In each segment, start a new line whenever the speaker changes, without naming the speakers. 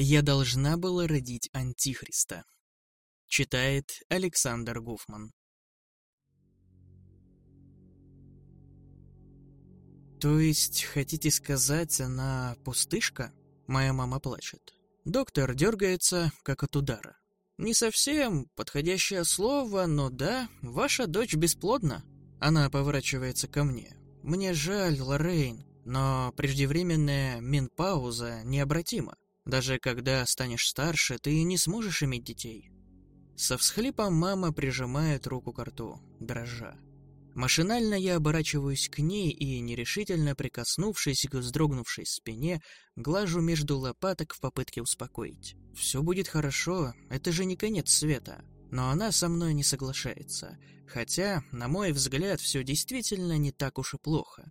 «Я должна была родить Антихриста», — читает Александр Гуфман. «То есть, хотите сказать, она пустышка?» Моя мама плачет. Доктор дергается, как от удара. «Не совсем подходящее слово, но да, ваша дочь бесплодна». Она поворачивается ко мне. «Мне жаль, Лоррейн, но преждевременная менпауза необратима. Даже когда станешь старше, ты не сможешь иметь детей. Со всхлипом мама прижимает руку к рту, дрожа. Машинально я оборачиваюсь к ней и, нерешительно прикоснувшись к вздрогнувшей спине, глажу между лопаток в попытке успокоить. «Все будет хорошо, это же не конец света». Но она со мной не соглашается, хотя, на мой взгляд, все действительно не так уж и плохо.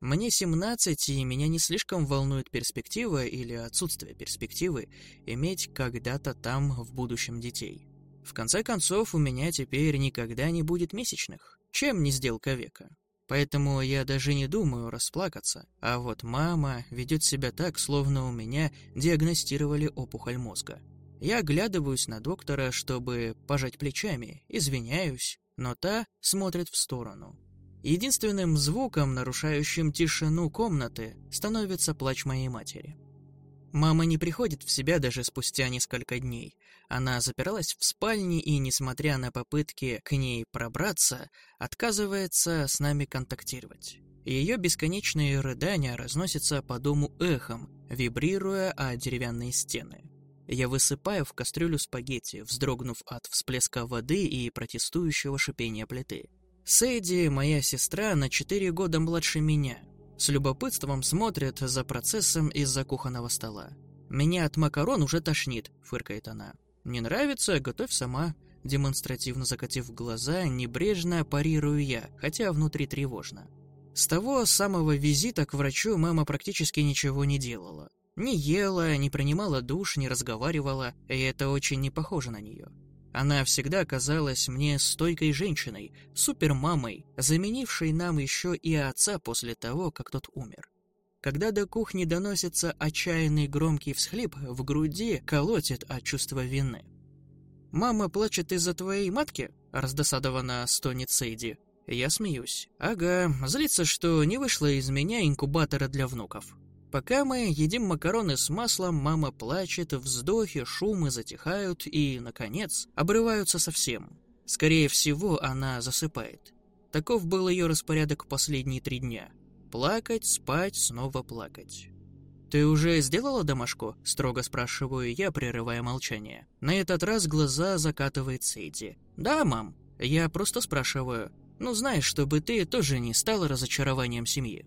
Мне 17, и меня не слишком волнует перспектива или отсутствие перспективы иметь когда-то там в будущем детей. В конце концов, у меня теперь никогда не будет месячных. Чем не сделка века? Поэтому я даже не думаю расплакаться. А вот мама ведет себя так, словно у меня диагностировали опухоль мозга. Я оглядываюсь на доктора, чтобы пожать плечами, извиняюсь, но та смотрит в сторону. Единственным звуком, нарушающим тишину комнаты, становится плач моей матери. Мама не приходит в себя даже спустя несколько дней. Она запиралась в спальне и, несмотря на попытки к ней пробраться, отказывается с нами контактировать. Ее бесконечные рыдания разносятся по дому эхом, вибрируя о деревянные стены. Я высыпаю в кастрюлю спагетти, вздрогнув от всплеска воды и протестующего шипения плиты. Сэйди, моя сестра, на 4 года младше меня. С любопытством смотрит за процессом из-за кухонного стола. «Меня от макарон уже тошнит», — фыркает она. «Не нравится? Готовь сама». Демонстративно закатив глаза, небрежно парирую я, хотя внутри тревожно. С того самого визита к врачу мама практически ничего не делала. Не ела, не принимала душ, не разговаривала, и это очень не похоже на нее. Она всегда казалась мне стойкой женщиной, супермамой, заменившей нам еще и отца после того, как тот умер. Когда до кухни доносится отчаянный громкий всхлип, в груди колотит от чувства вины. «Мама плачет из-за твоей матки?» – раздосадованно стонет Сейди. Я смеюсь. «Ага, злится, что не вышло из меня инкубатора для внуков». Пока мы едим макароны с маслом, мама плачет, вздохи, шумы затихают и, наконец, обрываются совсем. Скорее всего, она засыпает. Таков был ее распорядок последние три дня. Плакать, спать, снова плакать. «Ты уже сделала домашку?» – строго спрашиваю я, прерывая молчание. На этот раз глаза закатывает Сейди. «Да, мам. Я просто спрашиваю. Ну, знаешь, чтобы ты тоже не стала разочарованием семьи».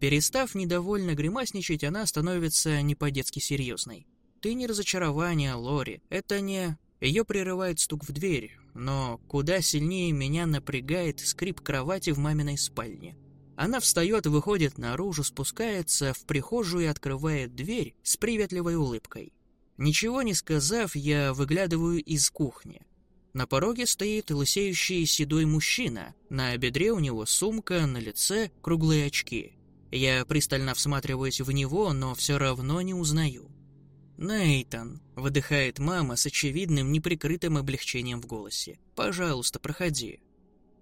Перестав недовольно гримасничать, она становится не по-детски серьезной. «Ты не разочарование, Лори. Это не...» Ее прерывает стук в дверь, но куда сильнее меня напрягает скрип кровати в маминой спальне. Она встает, выходит наружу, спускается в прихожую и открывает дверь с приветливой улыбкой. Ничего не сказав, я выглядываю из кухни. На пороге стоит лысеющий седой мужчина, на бедре у него сумка, на лице круглые очки — я пристально всматриваюсь в него, но все равно не узнаю. «Нейтан», — выдыхает мама с очевидным неприкрытым облегчением в голосе. «Пожалуйста, проходи».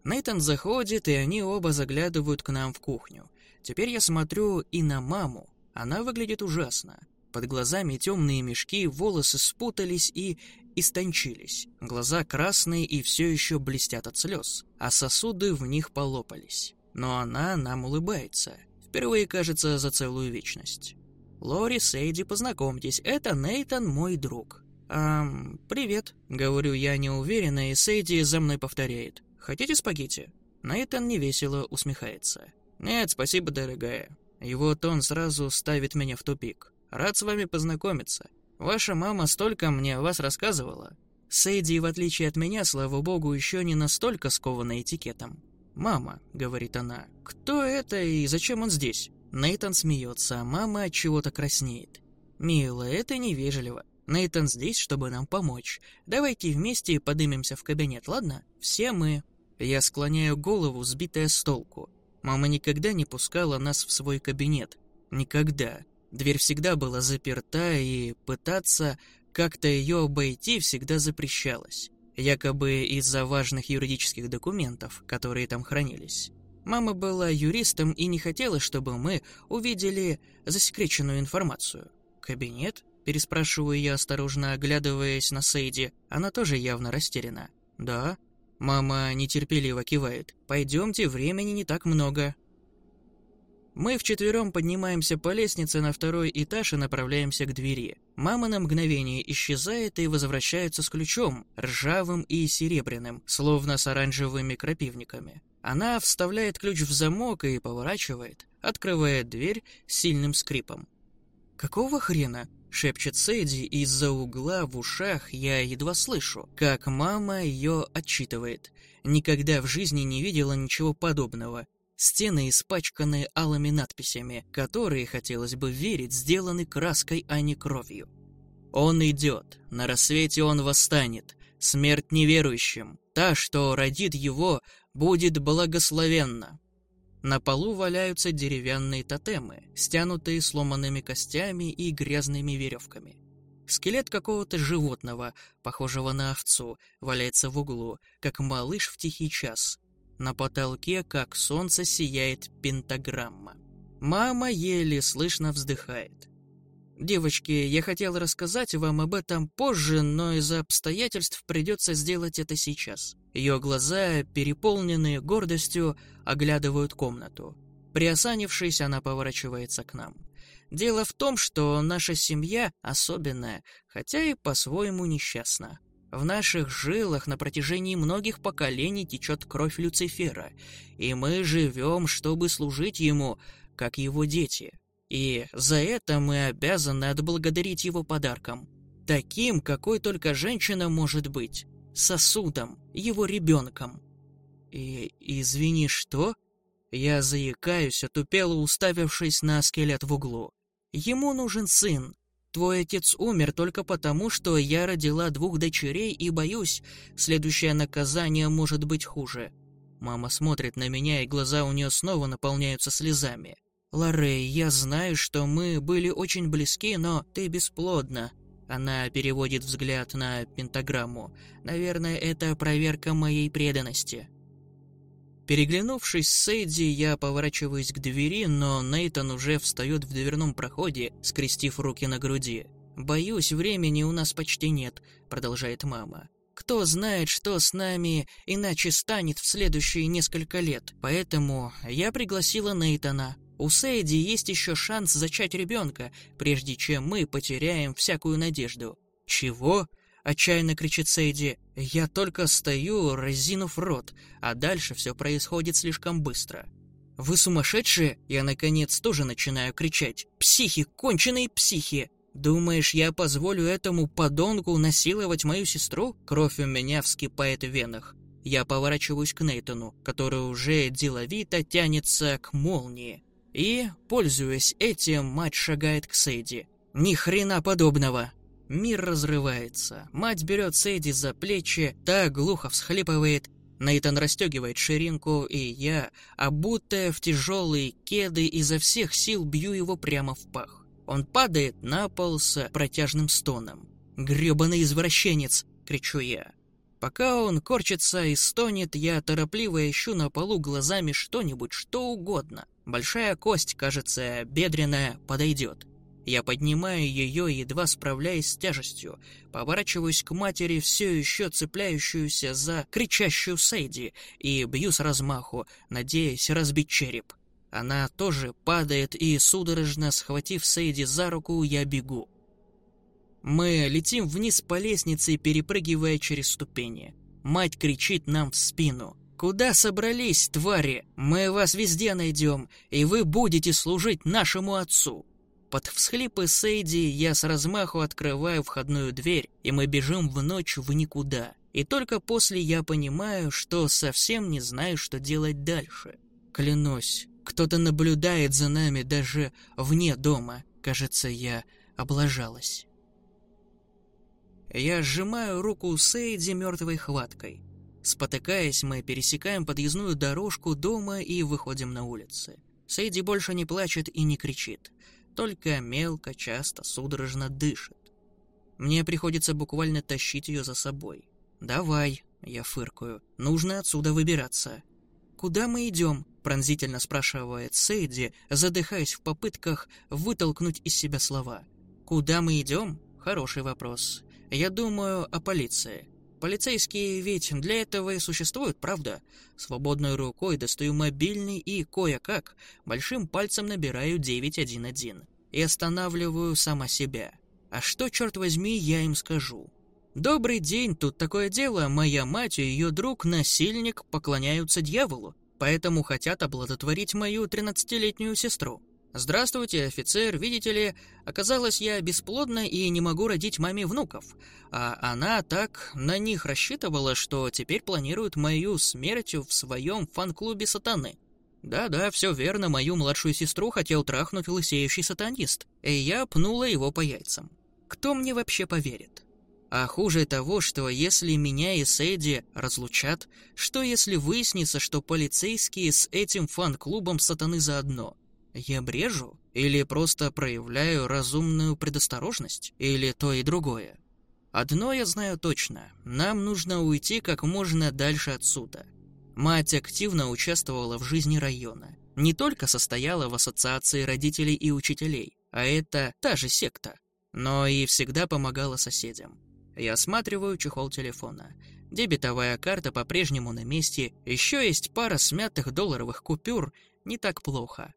Нейтан заходит, и они оба заглядывают к нам в кухню. Теперь я смотрю и на маму. Она выглядит ужасно. Под глазами темные мешки, волосы спутались и истончились. Глаза красные и все еще блестят от слез, а сосуды в них полопались. Но она нам улыбается. Впервые, кажется, за целую вечность. «Лори, Сейди, познакомьтесь, это Нейтан, мой друг». «Эм, привет», — говорю я неуверенно, и Сейди за мной повторяет. «Хотите спагетти?» Нейтан невесело усмехается. «Нет, спасибо, дорогая». Его тон сразу ставит меня в тупик. «Рад с вами познакомиться. Ваша мама столько мне о вас рассказывала». Сейди, в отличие от меня, слава богу, еще не настолько скована этикетом. «Мама», — говорит она, — «кто это и зачем он здесь?» Нейтан смеется, а мама от чего-то краснеет. «Мила, это невежливо. Нейтан здесь, чтобы нам помочь. Давайте вместе подымемся в кабинет, ладно? Все мы». Я склоняю голову, сбитая с толку. Мама никогда не пускала нас в свой кабинет. Никогда. Дверь всегда была заперта, и пытаться как-то ее обойти всегда запрещалось якобы из-за важных юридических документов, которые там хранились. Мама была юристом и не хотела, чтобы мы увидели засекреченную информацию. «Кабинет?» – переспрашиваю я, осторожно оглядываясь на Сейди. Она тоже явно растеряна. «Да?» Мама нетерпеливо кивает. «Пойдемте, времени не так много. Мы вчетвером поднимаемся по лестнице на второй этаж и направляемся к двери. Мама на мгновение исчезает и возвращается с ключом, ржавым и серебряным, словно с оранжевыми крапивниками. Она вставляет ключ в замок и поворачивает, открывая дверь с сильным скрипом. «Какого хрена?» — шепчет Сэдди, из-за угла в ушах я едва слышу, как мама ее отчитывает. Никогда в жизни не видела ничего подобного, Стены испачканы алыми надписями, которые, хотелось бы верить, сделаны краской, а не кровью. Он идет, на рассвете он восстанет, смерть неверующим, та, что родит его, будет благословенна. На полу валяются деревянные тотемы, стянутые сломанными костями и грязными веревками. Скелет какого-то животного, похожего на овцу, валяется в углу, как малыш в тихий час, на потолке, как солнце, сияет пентаграмма. Мама еле слышно вздыхает. «Девочки, я хотел рассказать вам об этом позже, но из-за обстоятельств придется сделать это сейчас». Ее глаза, переполненные гордостью, оглядывают комнату. Приосанившись, она поворачивается к нам. «Дело в том, что наша семья особенная, хотя и по-своему несчастна. В наших жилах на протяжении многих поколений течет кровь Люцифера, и мы живем, чтобы служить ему, как его дети. И за это мы обязаны отблагодарить его подарком. Таким, какой только женщина может быть. Сосудом, его ребенком. И извини, что? Я заикаюсь, отупело уставившись на скелет в углу. Ему нужен сын, Твой отец умер только потому, что я родила двух дочерей и боюсь, следующее наказание может быть хуже. Мама смотрит на меня, и глаза у нее снова наполняются слезами. «Лоррей, я знаю, что мы были очень близки, но ты бесплодна». Она переводит взгляд на пентаграмму. «Наверное, это проверка моей преданности». Переглянувшись с Эдди, я поворачиваюсь к двери, но Нейтан уже встает в дверном проходе, скрестив руки на груди. «Боюсь, времени у нас почти нет», — продолжает мама. «Кто знает, что с нами иначе станет в следующие несколько лет. Поэтому я пригласила Нейтана. У Сэйди есть еще шанс зачать ребенка, прежде чем мы потеряем всякую надежду». «Чего?» Отчаянно кричит Сейди. Я только стою, разинув рот, а дальше все происходит слишком быстро. «Вы сумасшедшие?» Я, наконец, тоже начинаю кричать. «Психи! Конченые психи!» «Думаешь, я позволю этому подонку насиловать мою сестру?» Кровь у меня вскипает в венах. Я поворачиваюсь к Нейтону, который уже деловито тянется к молнии. И, пользуясь этим, мать шагает к Сейди. «Ни хрена подобного!» Мир разрывается. Мать берет Сейди за плечи, та глухо всхлипывает. Нейтан расстегивает ширинку, и я, обутая в тяжелые кеды, изо всех сил бью его прямо в пах. Он падает на пол с протяжным стоном. «Гребаный извращенец!» — кричу я. Пока он корчится и стонет, я торопливо ищу на полу глазами что-нибудь, что угодно. Большая кость, кажется, бедренная, подойдет. Я поднимаю ее, едва справляясь с тяжестью, поворачиваюсь к матери, все еще цепляющуюся за кричащую Сейди, и бью с размаху, надеясь разбить череп. Она тоже падает, и, судорожно схватив Сейди за руку, я бегу. Мы летим вниз по лестнице, перепрыгивая через ступени. Мать кричит нам в спину. «Куда собрались, твари? Мы вас везде найдем, и вы будете служить нашему отцу!» Под всхлипы Сейди я с размаху открываю входную дверь, и мы бежим в ночь в никуда. И только после я понимаю, что совсем не знаю, что делать дальше. Клянусь, кто-то наблюдает за нами даже вне дома. Кажется, я облажалась. Я сжимаю руку Сейди мертвой хваткой. Спотыкаясь, мы пересекаем подъездную дорожку дома и выходим на улицы. Сейди больше не плачет и не кричит только мелко, часто, судорожно дышит. Мне приходится буквально тащить ее за собой. «Давай», — я фыркаю, — «нужно отсюда выбираться». «Куда мы идем?» — пронзительно спрашивает Сейди, задыхаясь в попытках вытолкнуть из себя слова. «Куда мы идем?» — хороший вопрос. «Я думаю о полиции. Полицейские ведь для этого и существуют, правда? Свободной рукой достаю мобильный и кое-как большим пальцем набираю 911 и останавливаю сама себя. А что, черт возьми, я им скажу? «Добрый день, тут такое дело, моя мать и ее друг, насильник, поклоняются дьяволу, поэтому хотят обладотворить мою 13-летнюю сестру. «Здравствуйте, офицер, видите ли, оказалось, я бесплодна и не могу родить маме внуков, а она так на них рассчитывала, что теперь планирует мою смерть в своем фан-клубе сатаны». «Да-да, все верно, мою младшую сестру хотел трахнуть лысеющий сатанист, и я пнула его по яйцам. Кто мне вообще поверит?» А хуже того, что если меня и Сэдди разлучат, что если выяснится, что полицейские с этим фан-клубом сатаны заодно – я брежу? Или просто проявляю разумную предосторожность? Или то и другое? Одно я знаю точно. Нам нужно уйти как можно дальше отсюда. Мать активно участвовала в жизни района. Не только состояла в ассоциации родителей и учителей, а это та же секта, но и всегда помогала соседям. Я осматриваю чехол телефона. Дебетовая карта по-прежнему на месте, еще есть пара смятых долларовых купюр, не так плохо.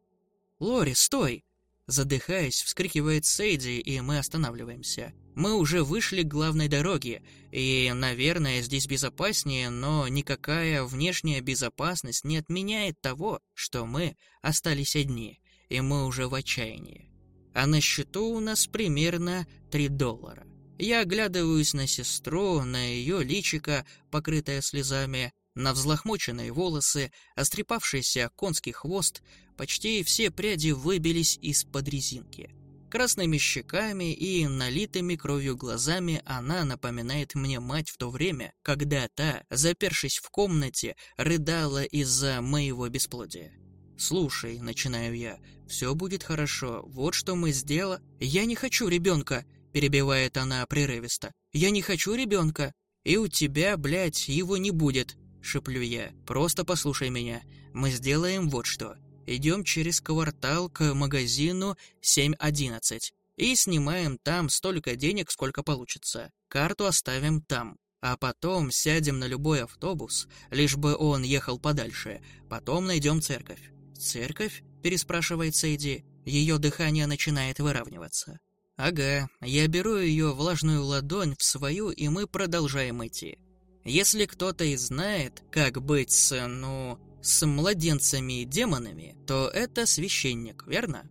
«Лори, стой!» Задыхаясь, вскрикивает Сейди, и мы останавливаемся. Мы уже вышли к главной дороге, и, наверное, здесь безопаснее, но никакая внешняя безопасность не отменяет того, что мы остались одни, и мы уже в отчаянии. А на счету у нас примерно 3 доллара. Я оглядываюсь на сестру, на ее личико, покрытое слезами, на взлохмоченные волосы, острепавшийся конский хвост, почти все пряди выбились из-под резинки. Красными щеками и налитыми кровью глазами она напоминает мне мать в то время, когда та, запершись в комнате, рыдала из-за моего бесплодия. «Слушай», — начинаю я, — «все будет хорошо, вот что мы сделали». «Я не хочу ребенка», — перебивает она прерывисто. «Я не хочу ребенка, и у тебя, блядь, его не будет». — шеплю я. «Просто послушай меня. Мы сделаем вот что. Идем через квартал к магазину 711 и снимаем там столько денег, сколько получится. Карту оставим там. А потом сядем на любой автобус, лишь бы он ехал подальше. Потом найдем церковь». «Церковь?» — переспрашивает Сейди. Ее дыхание начинает выравниваться. «Ага, я беру ее влажную ладонь в свою, и мы продолжаем идти. Если кто-то и знает, как быть с, ну, с младенцами и демонами, то это священник, верно?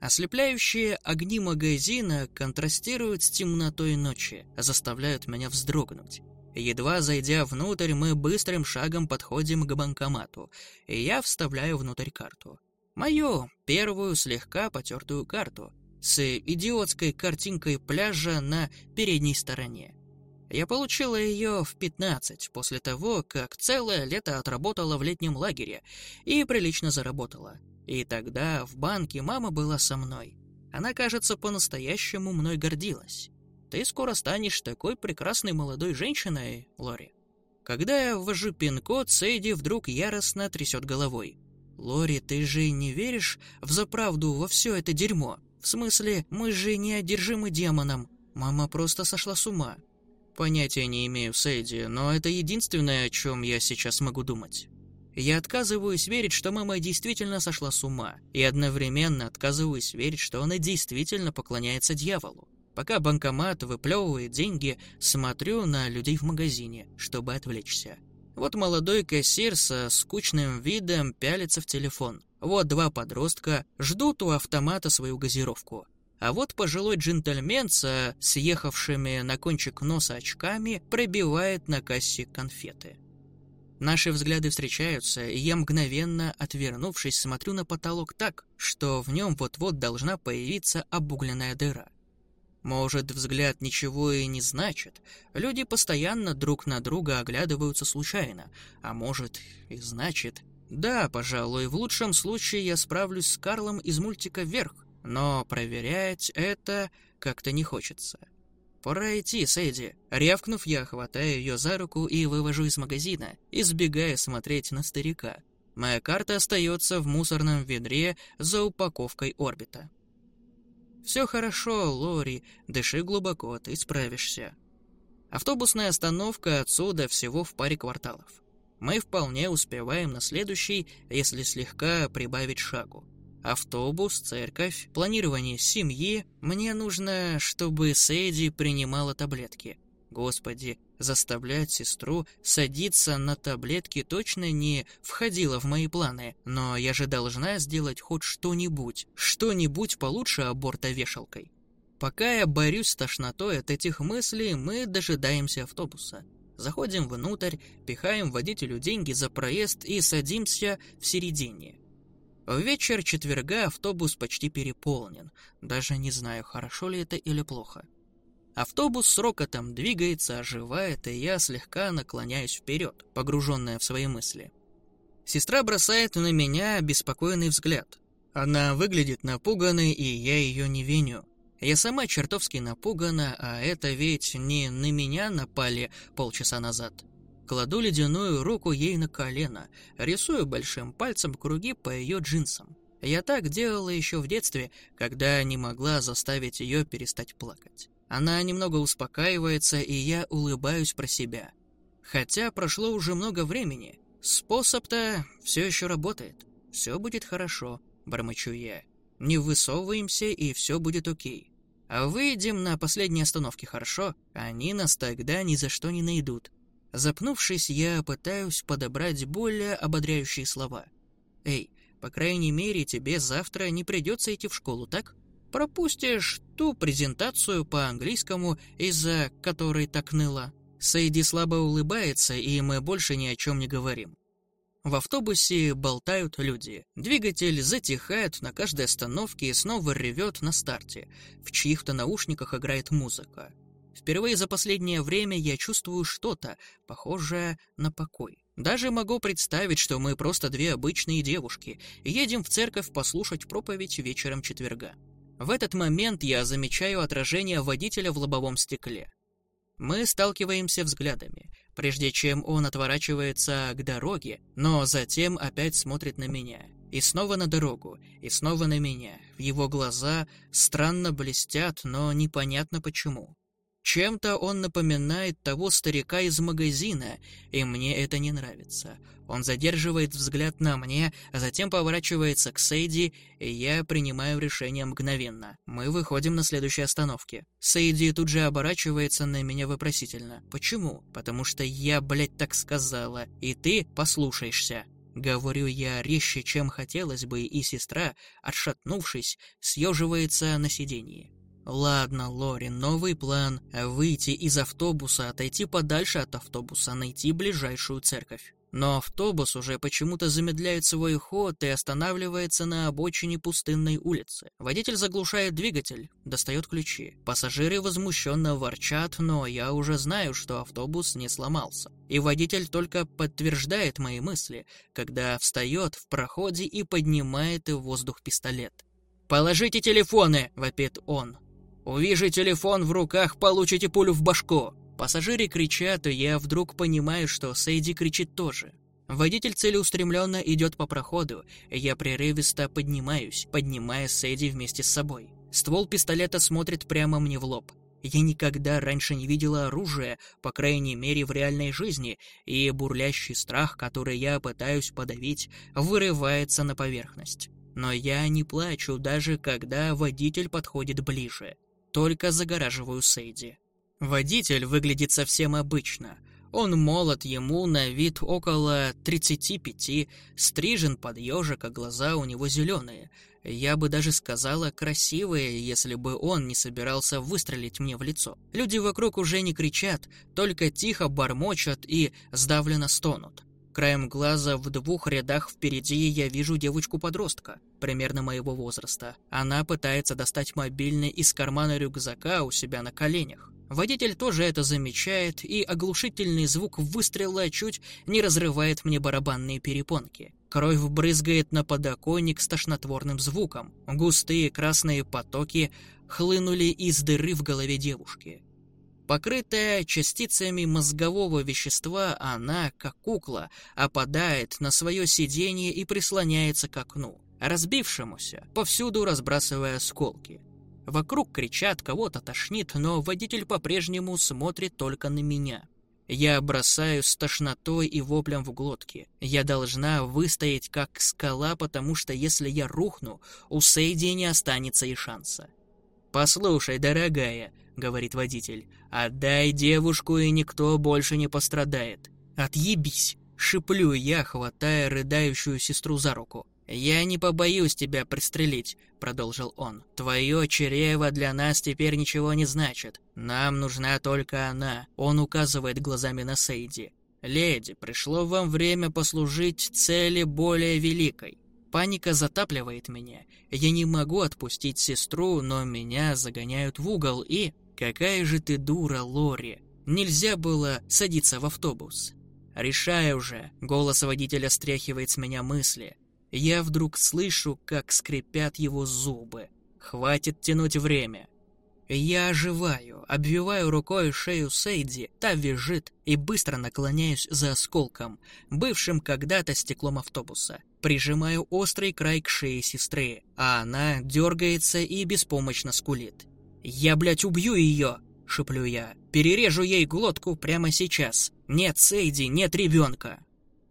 Ослепляющие огни магазина контрастируют с темнотой ночи, заставляют меня вздрогнуть. Едва зайдя внутрь, мы быстрым шагом подходим к банкомату, и я вставляю внутрь карту. Мою первую слегка потертую карту с идиотской картинкой пляжа на передней стороне. Я получила ее в 15 после того, как целое лето отработала в летнем лагере и прилично заработала. И тогда в банке мама была со мной. Она, кажется, по-настоящему мной гордилась. Ты скоро станешь такой прекрасной молодой женщиной, Лори. Когда я ввожу пин-код, Сейди вдруг яростно трясет головой. «Лори, ты же не веришь в заправду во все это дерьмо? В смысле, мы же не одержимы демоном. Мама просто сошла с ума. Понятия не имею, Сэйди, но это единственное, о чем я сейчас могу думать. Я отказываюсь верить, что мама действительно сошла с ума, и одновременно отказываюсь верить, что она действительно поклоняется дьяволу. Пока банкомат выплевывает деньги, смотрю на людей в магазине, чтобы отвлечься. Вот молодой кассир со скучным видом пялится в телефон. Вот два подростка ждут у автомата свою газировку. А вот пожилой джентльмен со э, съехавшими на кончик носа очками пробивает на кассе конфеты. Наши взгляды встречаются, и я мгновенно, отвернувшись, смотрю на потолок так, что в нем вот-вот должна появиться обугленная дыра. Может, взгляд ничего и не значит. Люди постоянно друг на друга оглядываются случайно, а может и значит. Да, пожалуй, в лучшем случае я справлюсь с Карлом из мультика «Вверх», но проверять это как-то не хочется. «Пора идти, Сэдди!» Рявкнув, я хватаю ее за руку и вывожу из магазина, избегая смотреть на старика. Моя карта остается в мусорном ведре за упаковкой орбита. «Все хорошо, Лори, дыши глубоко, ты справишься». Автобусная остановка отсюда всего в паре кварталов. Мы вполне успеваем на следующий, если слегка прибавить шагу автобус, церковь, планирование семьи. Мне нужно, чтобы Сэдди принимала таблетки. Господи, заставлять сестру садиться на таблетки точно не входило в мои планы, но я же должна сделать хоть что-нибудь, что-нибудь получше аборта вешалкой. Пока я борюсь с тошнотой от этих мыслей, мы дожидаемся автобуса. Заходим внутрь, пихаем водителю деньги за проезд и садимся в середине. В вечер четверга автобус почти переполнен. Даже не знаю, хорошо ли это или плохо. Автобус с рокотом двигается, оживает, и я слегка наклоняюсь вперед, погруженная в свои мысли. Сестра бросает на меня беспокойный взгляд. Она выглядит напуганной, и я ее не виню. Я сама чертовски напугана, а это ведь не на меня напали полчаса назад. Кладу ледяную руку ей на колено, рисую большим пальцем круги по ее джинсам. Я так делала еще в детстве, когда не могла заставить ее перестать плакать. Она немного успокаивается, и я улыбаюсь про себя. Хотя прошло уже много времени, способ-то все еще работает. Все будет хорошо, бормочу я. Не высовываемся, и все будет окей. А выйдем на последней остановке, хорошо? Они нас тогда ни за что не найдут. Запнувшись, я пытаюсь подобрать более ободряющие слова. «Эй, по крайней мере, тебе завтра не придется идти в школу, так? Пропустишь ту презентацию по английскому, из-за которой так ныло. Сейди слабо улыбается, и мы больше ни о чем не говорим. В автобусе болтают люди. Двигатель затихает на каждой остановке и снова ревет на старте. В чьих-то наушниках играет музыка. Впервые за последнее время я чувствую что-то, похожее на покой. Даже могу представить, что мы просто две обычные девушки, едем в церковь послушать проповедь вечером четверга. В этот момент я замечаю отражение водителя в лобовом стекле. Мы сталкиваемся взглядами, прежде чем он отворачивается к дороге, но затем опять смотрит на меня. И снова на дорогу, и снова на меня. В его глаза странно блестят, но непонятно почему. Чем-то он напоминает того старика из магазина, и мне это не нравится. Он задерживает взгляд на мне, а затем поворачивается к Сейди, и я принимаю решение мгновенно. Мы выходим на следующей остановке. Сейди тут же оборачивается на меня вопросительно. «Почему?» «Потому что я, блядь, так сказала, и ты послушаешься». Говорю я резче, чем хотелось бы, и сестра, отшатнувшись, съеживается на сиденье. «Ладно, Лори, новый план. Выйти из автобуса, отойти подальше от автобуса, найти ближайшую церковь». Но автобус уже почему-то замедляет свой ход и останавливается на обочине пустынной улицы. Водитель заглушает двигатель, достает ключи. Пассажиры возмущенно ворчат, но я уже знаю, что автобус не сломался. И водитель только подтверждает мои мысли, когда встает в проходе и поднимает в воздух пистолет. «Положите телефоны!» – вопит он. Увижу телефон в руках, получите пулю в башку. Пассажиры кричат, и я вдруг понимаю, что Сейди кричит тоже. Водитель целеустремленно идет по проходу, и я прерывисто поднимаюсь, поднимая Сейди вместе с собой. Ствол пистолета смотрит прямо мне в лоб. Я никогда раньше не видела оружия, по крайней мере в реальной жизни, и бурлящий страх, который я пытаюсь подавить, вырывается на поверхность. Но я не плачу, даже когда водитель подходит ближе. Только загораживаю Сейди. Водитель выглядит совсем обычно. Он молод ему на вид около 35, стрижен под ежик, а глаза у него зеленые. Я бы даже сказала красивые, если бы он не собирался выстрелить мне в лицо. Люди вокруг уже не кричат, только тихо бормочат и сдавленно стонут. Краем глаза в двух рядах впереди я вижу девочку-подростка, примерно моего возраста. Она пытается достать мобильный из кармана рюкзака у себя на коленях. Водитель тоже это замечает, и оглушительный звук выстрела чуть не разрывает мне барабанные перепонки. Кровь брызгает на подоконник с тошнотворным звуком. Густые красные потоки хлынули из дыры в голове девушки. Покрытая частицами мозгового вещества, она, как кукла, опадает на свое сиденье и прислоняется к окну, разбившемуся, повсюду разбрасывая осколки. Вокруг кричат, кого-то тошнит, но водитель по-прежнему смотрит только на меня. Я бросаю с тошнотой и воплем в глотке. Я должна выстоять как скала, потому что если я рухну, у Сейди не останется и шанса. «Послушай, дорогая», — говорит водитель. «Отдай девушку, и никто больше не пострадает». «Отъебись!» — шиплю я, хватая рыдающую сестру за руку. «Я не побоюсь тебя пристрелить», — продолжил он. «Твое чрево для нас теперь ничего не значит. Нам нужна только она», — он указывает глазами на Сейди. «Леди, пришло вам время послужить цели более великой. Паника затапливает меня. Я не могу отпустить сестру, но меня загоняют в угол и...» Какая же ты дура, Лори. Нельзя было садиться в автобус. Решай уже, голос водителя стряхивает с меня мысли. Я вдруг слышу, как скрипят его зубы. Хватит тянуть время. Я оживаю, обвиваю рукой шею Сейди, та визжит и быстро наклоняюсь за осколком, бывшим когда-то стеклом автобуса. Прижимаю острый край к шее сестры, а она дергается и беспомощно скулит. «Я, блядь, убью ее!» — шеплю я. «Перережу ей глотку прямо сейчас! Нет Сейди, нет ребенка!»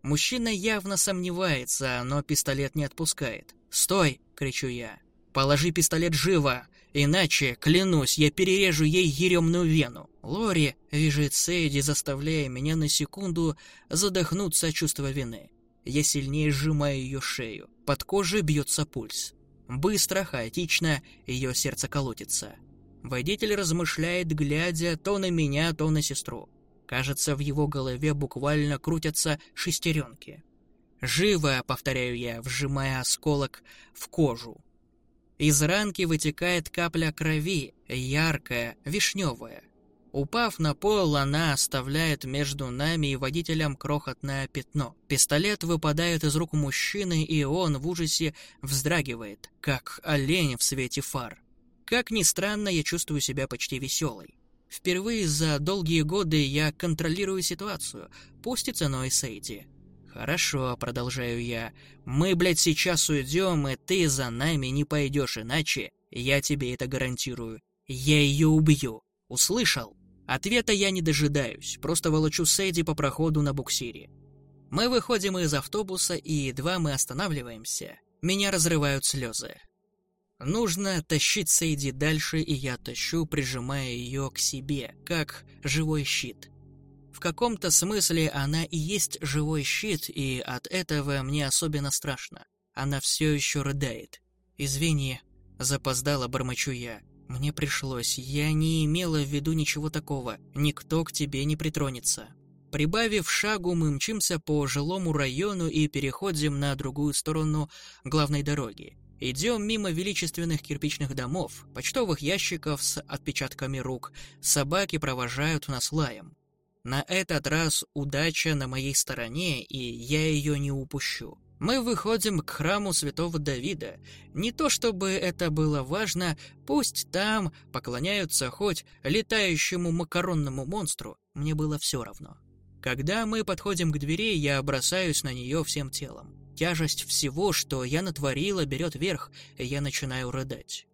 Мужчина явно сомневается, но пистолет не отпускает. «Стой!» — кричу я. «Положи пистолет живо! Иначе, клянусь, я перережу ей еремную вену!» Лори вяжет Сейди, заставляя меня на секунду задохнуться от чувства вины. Я сильнее сжимаю ее шею. Под кожей бьется пульс. Быстро, хаотично, ее сердце колотится. Водитель размышляет, глядя то на меня, то на сестру. Кажется, в его голове буквально крутятся шестеренки. «Живо!» — повторяю я, вжимая осколок в кожу. Из ранки вытекает капля крови, яркая, вишневая. Упав на пол, она оставляет между нами и водителем крохотное пятно. Пистолет выпадает из рук мужчины, и он в ужасе вздрагивает, как олень в свете фар. Как ни странно, я чувствую себя почти веселой. Впервые за долгие годы я контролирую ситуацию, пусть и ценой Сейди. «Хорошо», — продолжаю я. «Мы, блядь, сейчас уйдем, и ты за нами не пойдешь иначе. Я тебе это гарантирую. Я ее убью. Услышал?» Ответа я не дожидаюсь, просто волочу Сейди по проходу на буксире. Мы выходим из автобуса, и едва мы останавливаемся, меня разрывают слезы. Нужно тащить Сейди дальше, и я тащу, прижимая ее к себе, как живой щит. В каком-то смысле она и есть живой щит, и от этого мне особенно страшно. Она все еще рыдает. «Извини», — запоздала бормочу я. «Мне пришлось, я не имела в виду ничего такого. Никто к тебе не притронется». Прибавив шагу, мы мчимся по жилому району и переходим на другую сторону главной дороги. Идем мимо величественных кирпичных домов, почтовых ящиков с отпечатками рук. Собаки провожают нас лаем. На этот раз удача на моей стороне, и я ее не упущу. Мы выходим к храму святого Давида. Не то чтобы это было важно, пусть там поклоняются хоть летающему макаронному монстру, мне было все равно. Когда мы подходим к двери, я бросаюсь на нее всем телом. Тяжесть всего, что я натворила, берет верх, и я начинаю рыдать.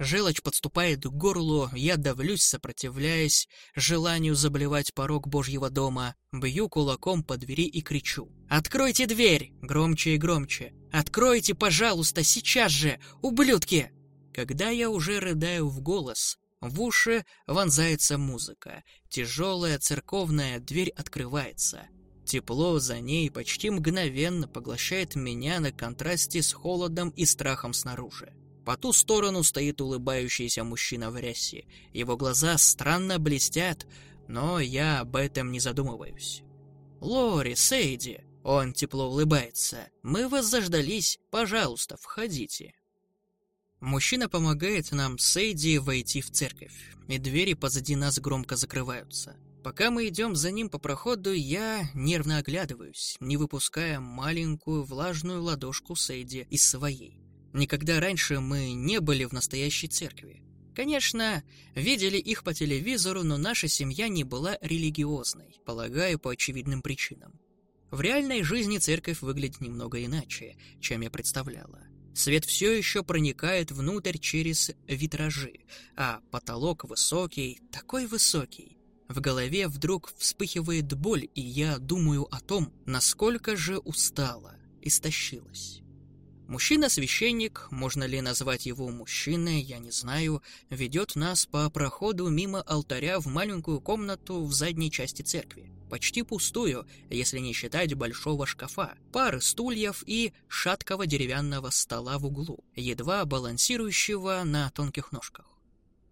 Желчь подступает к горлу, я давлюсь, сопротивляясь, желанию заблевать порог Божьего дома, бью кулаком по двери и кричу. «Откройте дверь!» Громче и громче. «Откройте, пожалуйста, сейчас же! Ублюдки!» Когда я уже рыдаю в голос, в уши вонзается музыка. Тяжелая церковная дверь открывается. Тепло за ней почти мгновенно поглощает меня на контрасте с холодом и страхом снаружи. По ту сторону стоит улыбающийся мужчина в рясе. Его глаза странно блестят, но я об этом не задумываюсь. «Лори, Сейди!» Он тепло улыбается. «Мы вас заждались. Пожалуйста, входите». Мужчина помогает нам с Эйди войти в церковь, и двери позади нас громко закрываются. Пока мы идем за ним по проходу, я нервно оглядываюсь, не выпуская маленькую влажную ладошку Сейди из своей. Никогда раньше мы не были в настоящей церкви. Конечно, видели их по телевизору, но наша семья не была религиозной, полагаю, по очевидным причинам. В реальной жизни церковь выглядит немного иначе, чем я представляла. Свет все еще проникает внутрь через витражи, а потолок высокий, такой высокий, в голове вдруг вспыхивает боль, и я думаю о том, насколько же устала, истощилась. Мужчина-священник, можно ли назвать его мужчиной, я не знаю, ведет нас по проходу мимо алтаря в маленькую комнату в задней части церкви, почти пустую, если не считать большого шкафа, пары стульев и шаткого деревянного стола в углу, едва балансирующего на тонких ножках.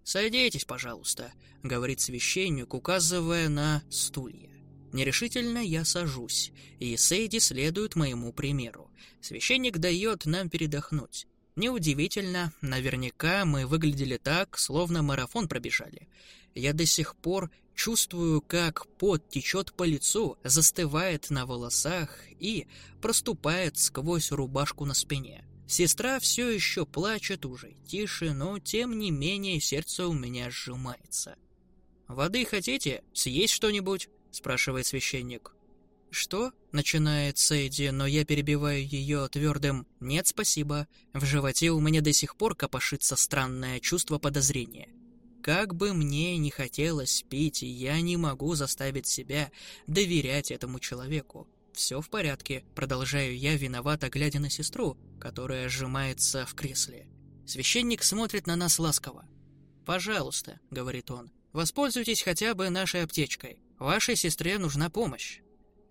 «Садитесь, пожалуйста», — говорит священник, указывая на стулья. Нерешительно я сажусь, и Сейди следует моему примеру. Священник дает нам передохнуть. Неудивительно, наверняка мы выглядели так, словно марафон пробежали. Я до сих пор чувствую, как пот течет по лицу, застывает на волосах и проступает сквозь рубашку на спине. Сестра все еще плачет уже тише, но тем не менее сердце у меня сжимается. «Воды хотите? Съесть что-нибудь?» – спрашивает священник. «Что?» – начинает Сейди, но я перебиваю ее твердым «нет, спасибо». В животе у меня до сих пор копошится странное чувство подозрения. Как бы мне не хотелось пить, я не могу заставить себя доверять этому человеку все в порядке», — продолжаю я, виновато глядя на сестру, которая сжимается в кресле. Священник смотрит на нас ласково. «Пожалуйста», — говорит он, — «воспользуйтесь хотя бы нашей аптечкой. Вашей сестре нужна помощь».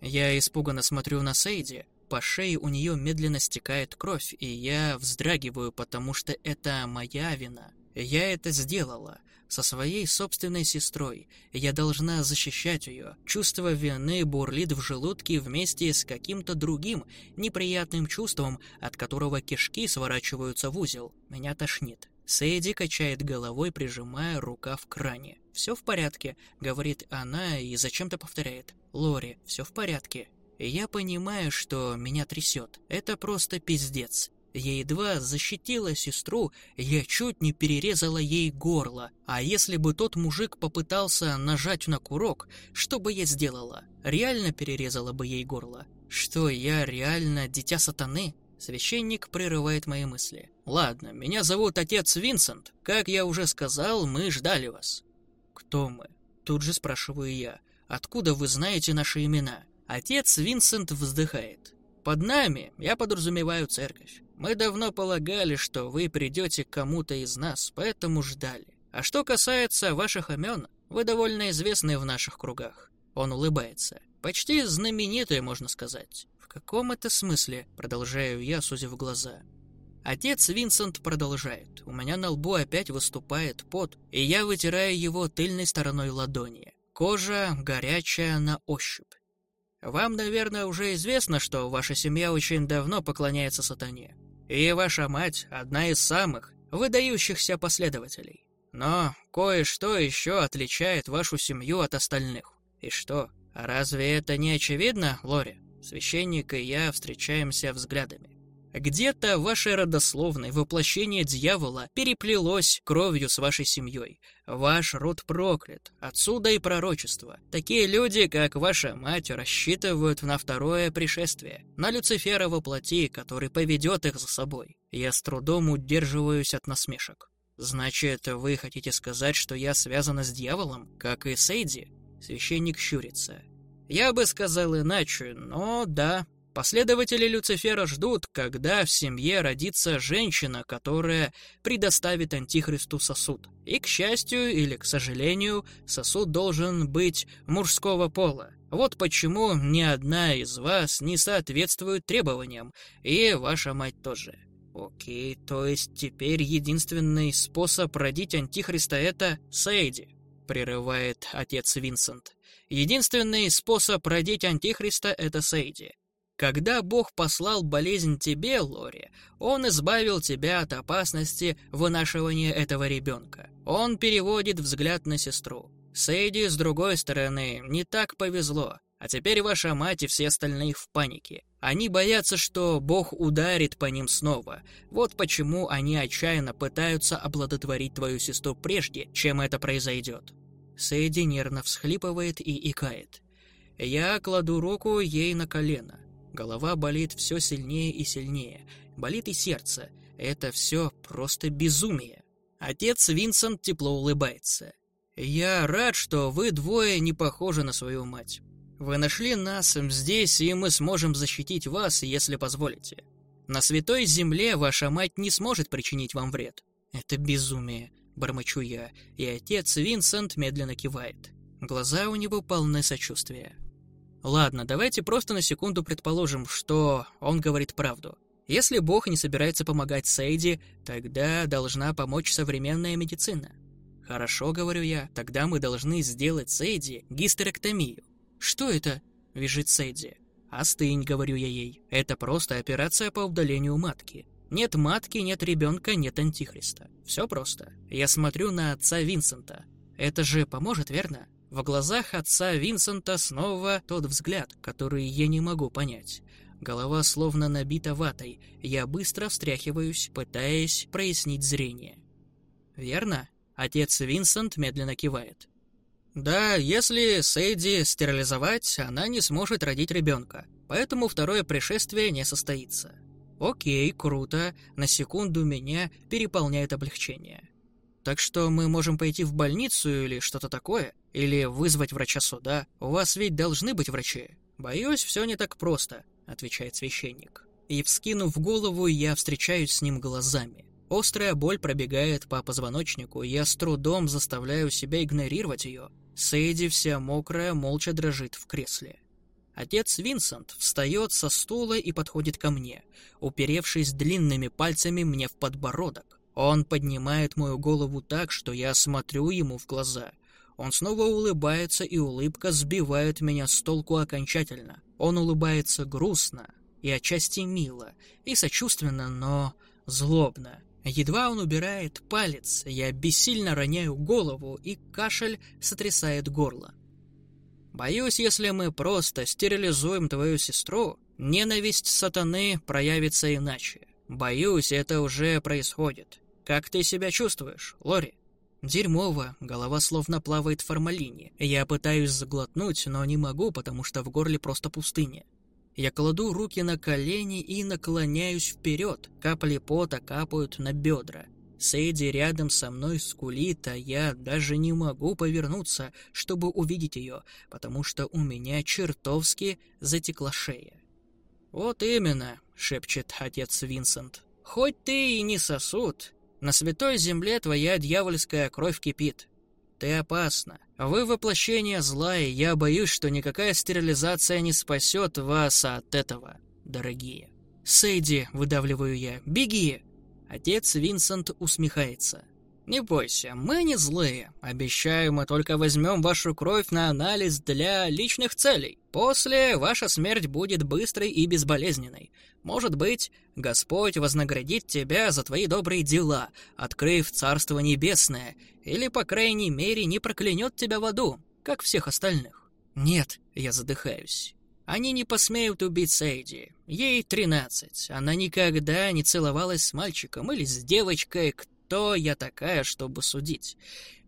Я испуганно смотрю на Сейди. По шее у нее медленно стекает кровь, и я вздрагиваю, потому что это моя вина. Я это сделала со своей собственной сестрой, и я должна защищать ее. Чувство вины бурлит в желудке вместе с каким-то другим неприятным чувством, от которого кишки сворачиваются в узел. Меня тошнит. Сэйди качает головой, прижимая рука в кране. «Все в порядке», — говорит она и зачем-то повторяет. «Лори, все в порядке». Я понимаю, что меня трясет. Это просто пиздец. Я едва защитила сестру, я чуть не перерезала ей горло. А если бы тот мужик попытался нажать на курок, что бы я сделала? Реально перерезала бы ей горло? Что, я реально дитя сатаны? Священник прерывает мои мысли. «Ладно, меня зовут отец Винсент. Как я уже сказал, мы ждали вас». «Кто мы?» Тут же спрашиваю я. «Откуда вы знаете наши имена?» Отец Винсент вздыхает. Под нами я подразумеваю церковь. Мы давно полагали, что вы придете к кому-то из нас, поэтому ждали. А что касается ваших имен, вы довольно известны в наших кругах. Он улыбается. Почти знаменитые, можно сказать. В каком это смысле? Продолжаю я, сузив глаза. Отец Винсент продолжает. У меня на лбу опять выступает пот, и я вытираю его тыльной стороной ладони. Кожа горячая на ощупь. Вам, наверное, уже известно, что ваша семья очень давно поклоняется сатане. И ваша мать – одна из самых выдающихся последователей. Но кое-что еще отличает вашу семью от остальных. И что, разве это не очевидно, Лори? Священник и я встречаемся взглядами. Где-то ваше родословное воплощение дьявола переплелось кровью с вашей семьей. Ваш род проклят, отсюда и пророчество. Такие люди, как ваша мать, рассчитывают на второе пришествие, на Люцифера во плоти, который поведет их за собой. Я с трудом удерживаюсь от насмешек. Значит, вы хотите сказать, что я связана с дьяволом, как и Сейди? Священник щурится. Я бы сказал иначе, но да, Последователи Люцифера ждут, когда в семье родится женщина, которая предоставит Антихристу сосуд. И, к счастью или к сожалению, сосуд должен быть мужского пола. Вот почему ни одна из вас не соответствует требованиям, и ваша мать тоже. Окей, то есть теперь единственный способ родить Антихриста — это Сейди, прерывает отец Винсент. Единственный способ родить Антихриста — это Сейди. Когда Бог послал болезнь тебе, Лори, Он избавил тебя от опасности вынашивания этого ребенка. Он переводит взгляд на сестру. Сейди, с другой стороны, не так повезло. А теперь ваша мать и все остальные в панике. Они боятся, что Бог ударит по ним снова. Вот почему они отчаянно пытаются обладотворить твою сестру прежде, чем это произойдет. Сейди нервно всхлипывает и икает. Я кладу руку ей на колено. Голова болит все сильнее и сильнее. Болит и сердце. Это все просто безумие. Отец Винсент тепло улыбается. «Я рад, что вы двое не похожи на свою мать. Вы нашли нас здесь, и мы сможем защитить вас, если позволите. На святой земле ваша мать не сможет причинить вам вред. Это безумие», — бормочу я, и отец Винсент медленно кивает. Глаза у него полны сочувствия. Ладно, давайте просто на секунду предположим, что он говорит правду. Если Бог не собирается помогать Сейди, тогда должна помочь современная медицина. Хорошо, говорю я, тогда мы должны сделать Сейди гистерэктомию. Что это? Вяжет Сейди. Остынь, говорю я ей. Это просто операция по удалению матки. Нет матки, нет ребенка, нет антихриста. Все просто. Я смотрю на отца Винсента. Это же поможет, верно? В глазах отца Винсента снова тот взгляд, который я не могу понять. Голова словно набита ватой. Я быстро встряхиваюсь, пытаясь прояснить зрение. «Верно?» — отец Винсент медленно кивает. «Да, если Сейди стерилизовать, она не сможет родить ребенка, поэтому второе пришествие не состоится». «Окей, круто. На секунду меня переполняет облегчение. Так что мы можем пойти в больницу или что-то такое?» Или вызвать врача суда? У вас ведь должны быть врачи. Боюсь, все не так просто, отвечает священник. И вскинув голову, я встречаюсь с ним глазами. Острая боль пробегает по позвоночнику, я с трудом заставляю себя игнорировать ее. Сэйди вся мокрая, молча дрожит в кресле. Отец Винсент встает со стула и подходит ко мне, уперевшись длинными пальцами мне в подбородок. Он поднимает мою голову так, что я смотрю ему в глаза. Он снова улыбается, и улыбка сбивает меня с толку окончательно. Он улыбается грустно и отчасти мило, и сочувственно, но злобно. Едва он убирает палец, я бессильно роняю голову, и кашель сотрясает горло. Боюсь, если мы просто стерилизуем твою сестру, ненависть сатаны проявится иначе. Боюсь, это уже происходит. Как ты себя чувствуешь, Лори? Дерьмово, голова словно плавает в формалине. Я пытаюсь заглотнуть, но не могу, потому что в горле просто пустыня. Я кладу руки на колени и наклоняюсь вперед. Капли пота капают на бедра. Сейди рядом со мной скулит, а я даже не могу повернуться, чтобы увидеть ее, потому что у меня чертовски затекла шея. «Вот именно», — шепчет отец Винсент. «Хоть ты и не сосуд, на святой земле твоя дьявольская кровь кипит. Ты опасна. Вы воплощение зла, и я боюсь, что никакая стерилизация не спасет вас от этого, дорогие. «Сэйди», — выдавливаю я, — «беги!» Отец Винсент усмехается. «Не бойся, мы не злые. Обещаю, мы только возьмем вашу кровь на анализ для личных целей. После ваша смерть будет быстрой и безболезненной. Может быть, Господь вознаградит тебя за твои добрые дела, открыв Царство Небесное, или, по крайней мере, не проклянет тебя в аду, как всех остальных. Нет, я задыхаюсь. Они не посмеют убить Сейди. Ей тринадцать. Она никогда не целовалась с мальчиком или с девочкой, кто я такая, чтобы судить.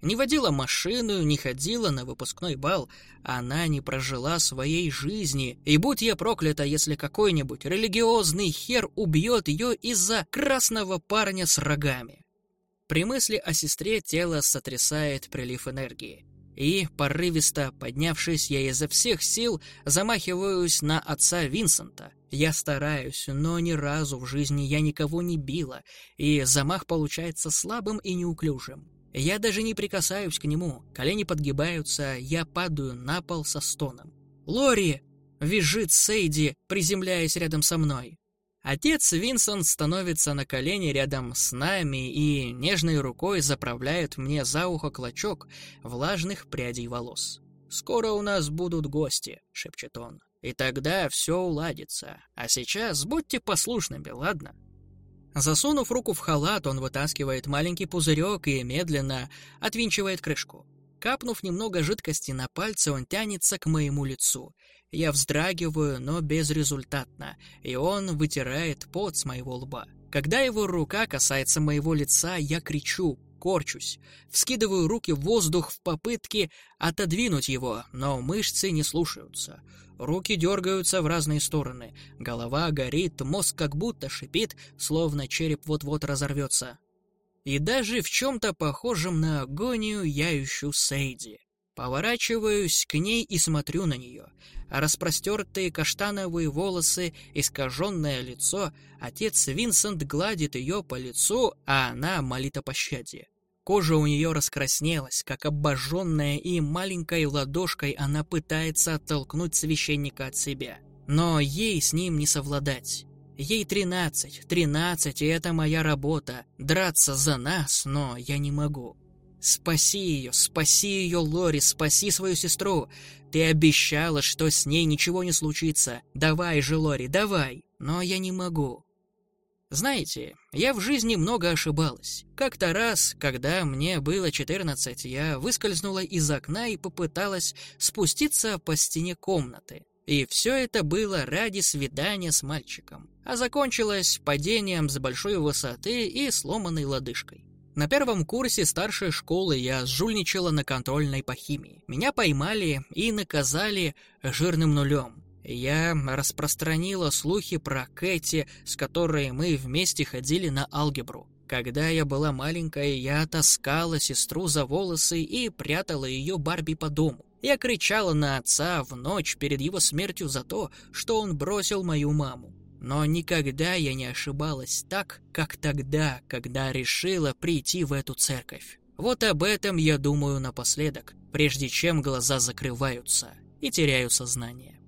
Не водила машину, не ходила на выпускной бал. Она не прожила своей жизни. И будь я проклята, если какой-нибудь религиозный хер убьет ее из-за красного парня с рогами. При мысли о сестре тело сотрясает прилив энергии. И, порывисто поднявшись, я изо всех сил замахиваюсь на отца Винсента. Я стараюсь, но ни разу в жизни я никого не била, и замах получается слабым и неуклюжим. Я даже не прикасаюсь к нему, колени подгибаются, я падаю на пол со стоном. «Лори!» — визжит Сейди, приземляясь рядом со мной. Отец Винсент становится на колени рядом с нами и нежной рукой заправляет мне за ухо клочок влажных прядей волос. «Скоро у нас будут гости», — шепчет он. «И тогда все уладится. А сейчас будьте послушными, ладно?» Засунув руку в халат, он вытаскивает маленький пузырек и медленно отвинчивает крышку. Капнув немного жидкости на пальцы, он тянется к моему лицу. Я вздрагиваю, но безрезультатно, и он вытирает пот с моего лба. Когда его рука касается моего лица, я кричу, корчусь, вскидываю руки в воздух в попытке отодвинуть его, но мышцы не слушаются. Руки дергаются в разные стороны, голова горит, мозг как будто шипит, словно череп вот-вот разорвется. И даже в чем-то похожем на агонию я ищу Сейди. Поворачиваюсь к ней и смотрю на нее. Распростертые каштановые волосы, искаженное лицо. Отец Винсент гладит ее по лицу, а она молит о пощаде. Кожа у нее раскраснелась, как обожженная, и маленькой ладошкой она пытается оттолкнуть священника от себя. Но ей с ним не совладать. Ей 13, 13, и это моя работа. Драться за нас, но я не могу. Спаси ее, спаси ее, Лори, спаси свою сестру. Ты обещала, что с ней ничего не случится. Давай же, Лори, давай. Но я не могу. Знаете, я в жизни много ошибалась. Как-то раз, когда мне было 14, я выскользнула из окна и попыталась спуститься по стене комнаты. И все это было ради свидания с мальчиком. А закончилось падением с большой высоты и сломанной лодыжкой. На первом курсе старшей школы я жульничала на контрольной по химии. Меня поймали и наказали жирным нулем. Я распространила слухи про Кэти, с которой мы вместе ходили на алгебру. Когда я была маленькая, я таскала сестру за волосы и прятала ее Барби по дому. Я кричала на отца в ночь перед его смертью за то, что он бросил мою маму. Но никогда я не ошибалась так, как тогда, когда решила прийти в эту церковь. Вот об этом я думаю напоследок, прежде чем глаза закрываются и теряю сознание.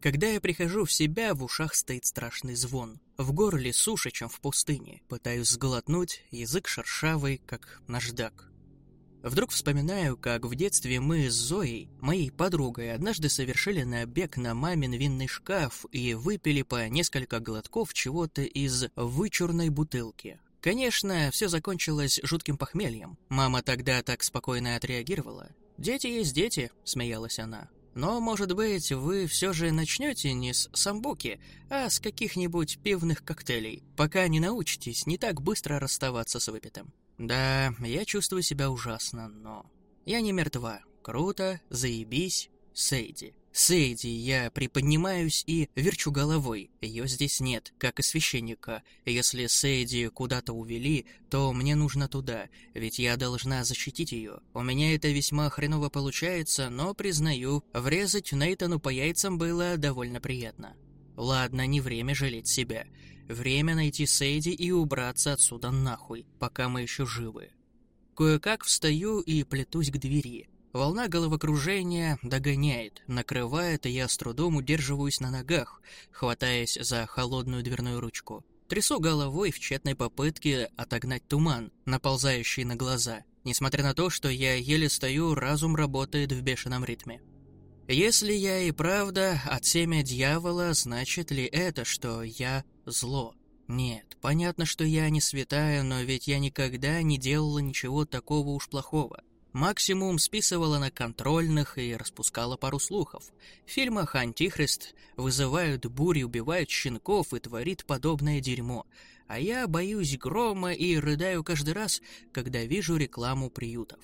Когда я прихожу в себя, в ушах стоит страшный звон. В горле суше, чем в пустыне. Пытаюсь сглотнуть, язык шершавый, как наждак. Вдруг вспоминаю, как в детстве мы с Зоей, моей подругой, однажды совершили набег на мамин винный шкаф и выпили по несколько глотков чего-то из вычурной бутылки. Конечно, все закончилось жутким похмельем. Мама тогда так спокойно отреагировала. «Дети есть дети», — смеялась она. «Но, может быть, вы все же начнете не с самбуки, а с каких-нибудь пивных коктейлей, пока не научитесь не так быстро расставаться с выпитым». Да, я чувствую себя ужасно, но... Я не мертва. Круто, заебись, Сейди. Сейди, я приподнимаюсь и верчу головой. Ее здесь нет, как и священника. Если Сейди куда-то увели, то мне нужно туда, ведь я должна защитить ее. У меня это весьма хреново получается, но, признаю, врезать Нейтану по яйцам было довольно приятно. Ладно, не время жалеть себя. Время найти Сейди и убраться отсюда нахуй, пока мы еще живы. Кое-как встаю и плетусь к двери. Волна головокружения догоняет, накрывает, и я с трудом удерживаюсь на ногах, хватаясь за холодную дверную ручку. Трясу головой в тщетной попытке отогнать туман, наползающий на глаза. Несмотря на то, что я еле стою, разум работает в бешеном ритме. Если я и правда от семя дьявола, значит ли это, что я зло? Нет, понятно, что я не святая, но ведь я никогда не делала ничего такого уж плохого. Максимум списывала на контрольных и распускала пару слухов. В фильмах «Антихрист» вызывают бури, убивают щенков и творит подобное дерьмо. А я боюсь грома и рыдаю каждый раз, когда вижу рекламу приютов.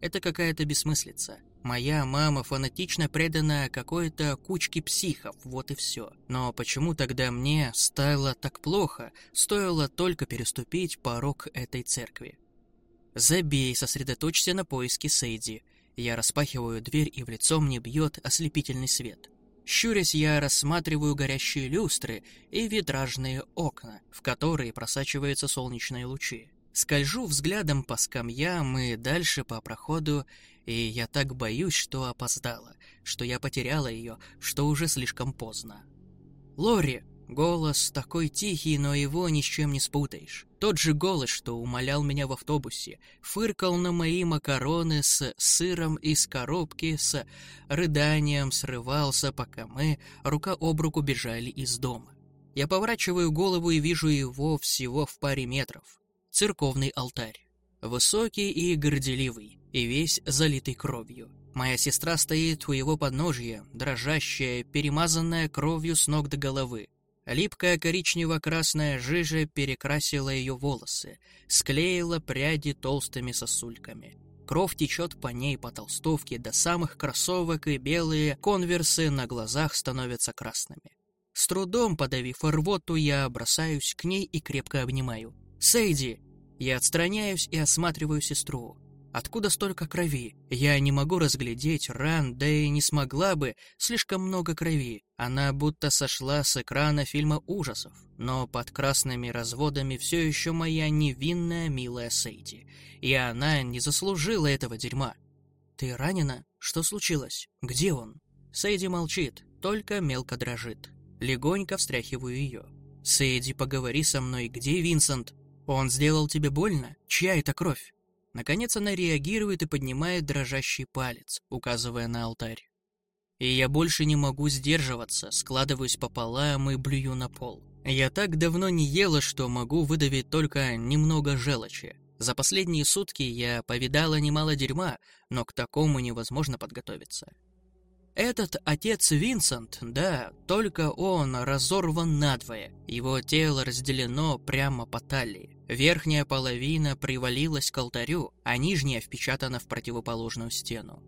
Это какая-то бессмыслица. Моя мама фанатично предана какой-то кучке психов, вот и все. Но почему тогда мне стало так плохо, стоило только переступить порог этой церкви? Забей, сосредоточься на поиске Сейди. Я распахиваю дверь, и в лицо мне бьет ослепительный свет. Щурясь, я рассматриваю горящие люстры и витражные окна, в которые просачиваются солнечные лучи. Скольжу взглядом по скамьям и дальше по проходу, и я так боюсь, что опоздала, что я потеряла ее, что уже слишком поздно. «Лори!» Голос такой тихий, но его ни с чем не спутаешь. Тот же голос, что умолял меня в автобусе, фыркал на мои макароны с сыром из коробки, с рыданием срывался, пока мы рука об руку бежали из дома. Я поворачиваю голову и вижу его всего в паре метров церковный алтарь. Высокий и горделивый, и весь залитый кровью. Моя сестра стоит у его подножья, дрожащая, перемазанная кровью с ног до головы. Липкая коричнево-красная жижа перекрасила ее волосы, склеила пряди толстыми сосульками. Кровь течет по ней по толстовке до самых кроссовок, и белые конверсы на глазах становятся красными. С трудом подавив рвоту, я бросаюсь к ней и крепко обнимаю. «Сейди!» Я отстраняюсь и осматриваю сестру. Откуда столько крови? Я не могу разглядеть ран, да и не смогла бы. Слишком много крови. Она будто сошла с экрана фильма ужасов. Но под красными разводами все еще моя невинная милая Сейди. И она не заслужила этого дерьма. «Ты ранена? Что случилось? Где он?» Сейди молчит, только мелко дрожит. Легонько встряхиваю ее. «Сейди, поговори со мной, где Винсент?» «Он сделал тебе больно? Чья это кровь?» Наконец она реагирует и поднимает дрожащий палец, указывая на алтарь. И я больше не могу сдерживаться, складываюсь пополам и блюю на пол. Я так давно не ела, что могу выдавить только немного желчи. За последние сутки я повидала немало дерьма, но к такому невозможно подготовиться. Этот отец Винсент, да, только он разорван надвое. Его тело разделено прямо по талии. Верхняя половина привалилась к алтарю, а нижняя впечатана в противоположную стену.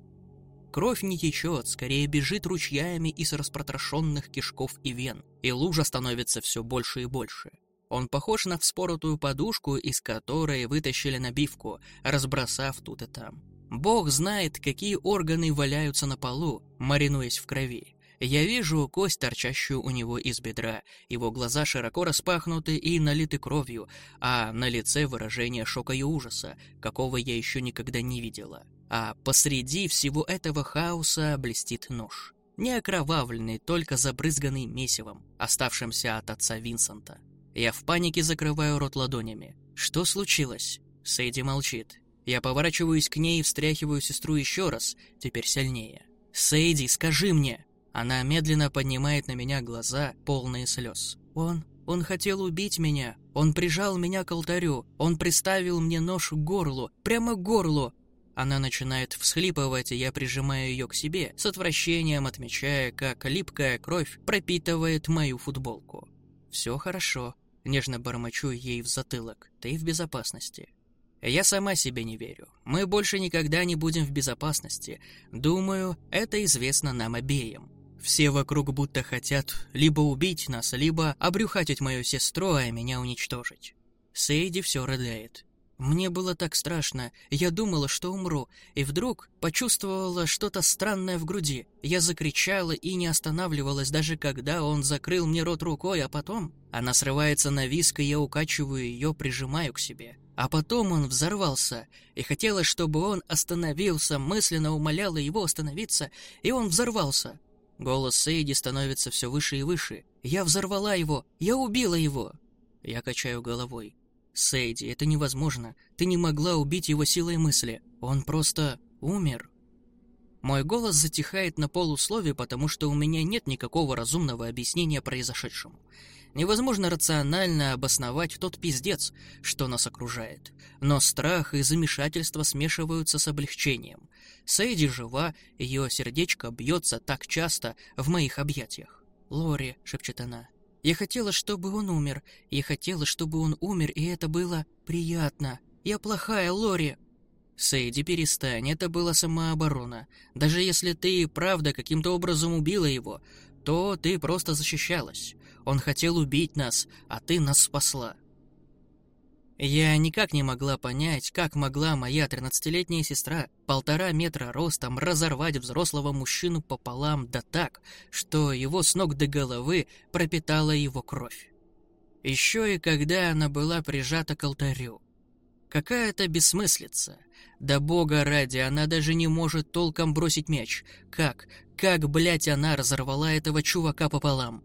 Кровь не течет, скорее бежит ручьями из распротрошенных кишков и вен, и лужа становится все больше и больше. Он похож на вспоротую подушку, из которой вытащили набивку, разбросав тут и там. Бог знает, какие органы валяются на полу, маринуясь в крови. Я вижу кость, торчащую у него из бедра, его глаза широко распахнуты и налиты кровью, а на лице выражение шока и ужаса, какого я еще никогда не видела. А посреди всего этого хаоса блестит нож. Не окровавленный, только забрызганный месивом, оставшимся от отца Винсента. Я в панике закрываю рот ладонями. Что случилось? Сэйди молчит. Я поворачиваюсь к ней и встряхиваю сестру еще раз, теперь сильнее. «Сейди, скажи мне!» Она медленно поднимает на меня глаза, полные слез. «Он... он хотел убить меня. Он прижал меня к алтарю. Он приставил мне нож к горлу. Прямо к горлу. Она начинает всхлипывать, и я прижимаю ее к себе, с отвращением отмечая, как липкая кровь пропитывает мою футболку. «Все хорошо», — нежно бормочу ей в затылок. «Ты в безопасности». Я сама себе не верю. Мы больше никогда не будем в безопасности. Думаю, это известно нам обеим. Все вокруг будто хотят либо убить нас, либо обрюхатить мою сестру, а меня уничтожить. Сейди все рыдает. Мне было так страшно. Я думала, что умру, и вдруг почувствовала что-то странное в груди. Я закричала и не останавливалась, даже когда он закрыл мне рот рукой, а потом... Она срывается на виск, и я укачиваю ее, прижимаю к себе. А потом он взорвался, и хотелось, чтобы он остановился, мысленно умоляла его остановиться, и он взорвался. Голос Сейди становится все выше и выше. «Я взорвала его! Я убила его!» Я качаю головой. «Сейди, это невозможно. Ты не могла убить его силой мысли. Он просто умер». Мой голос затихает на полуслове, потому что у меня нет никакого разумного объяснения произошедшему. Невозможно рационально обосновать тот пиздец, что нас окружает. Но страх и замешательство смешиваются с облегчением. Сейди жива, ее сердечко бьется так часто в моих объятиях. «Лори», — шепчет она, — «я хотела, чтобы он умер. Я хотела, чтобы он умер, и это было приятно. Я плохая, Лори». «Сейди, перестань, это была самооборона. Даже если ты и правда каким-то образом убила его, то ты просто защищалась. Он хотел убить нас, а ты нас спасла». Я никак не могла понять, как могла моя 13-летняя сестра полтора метра ростом разорвать взрослого мужчину пополам да так, что его с ног до головы пропитала его кровь. Еще и когда она была прижата к алтарю. Какая-то бессмыслица. Да бога ради, она даже не может толком бросить мяч. Как, как, блядь, она разорвала этого чувака пополам?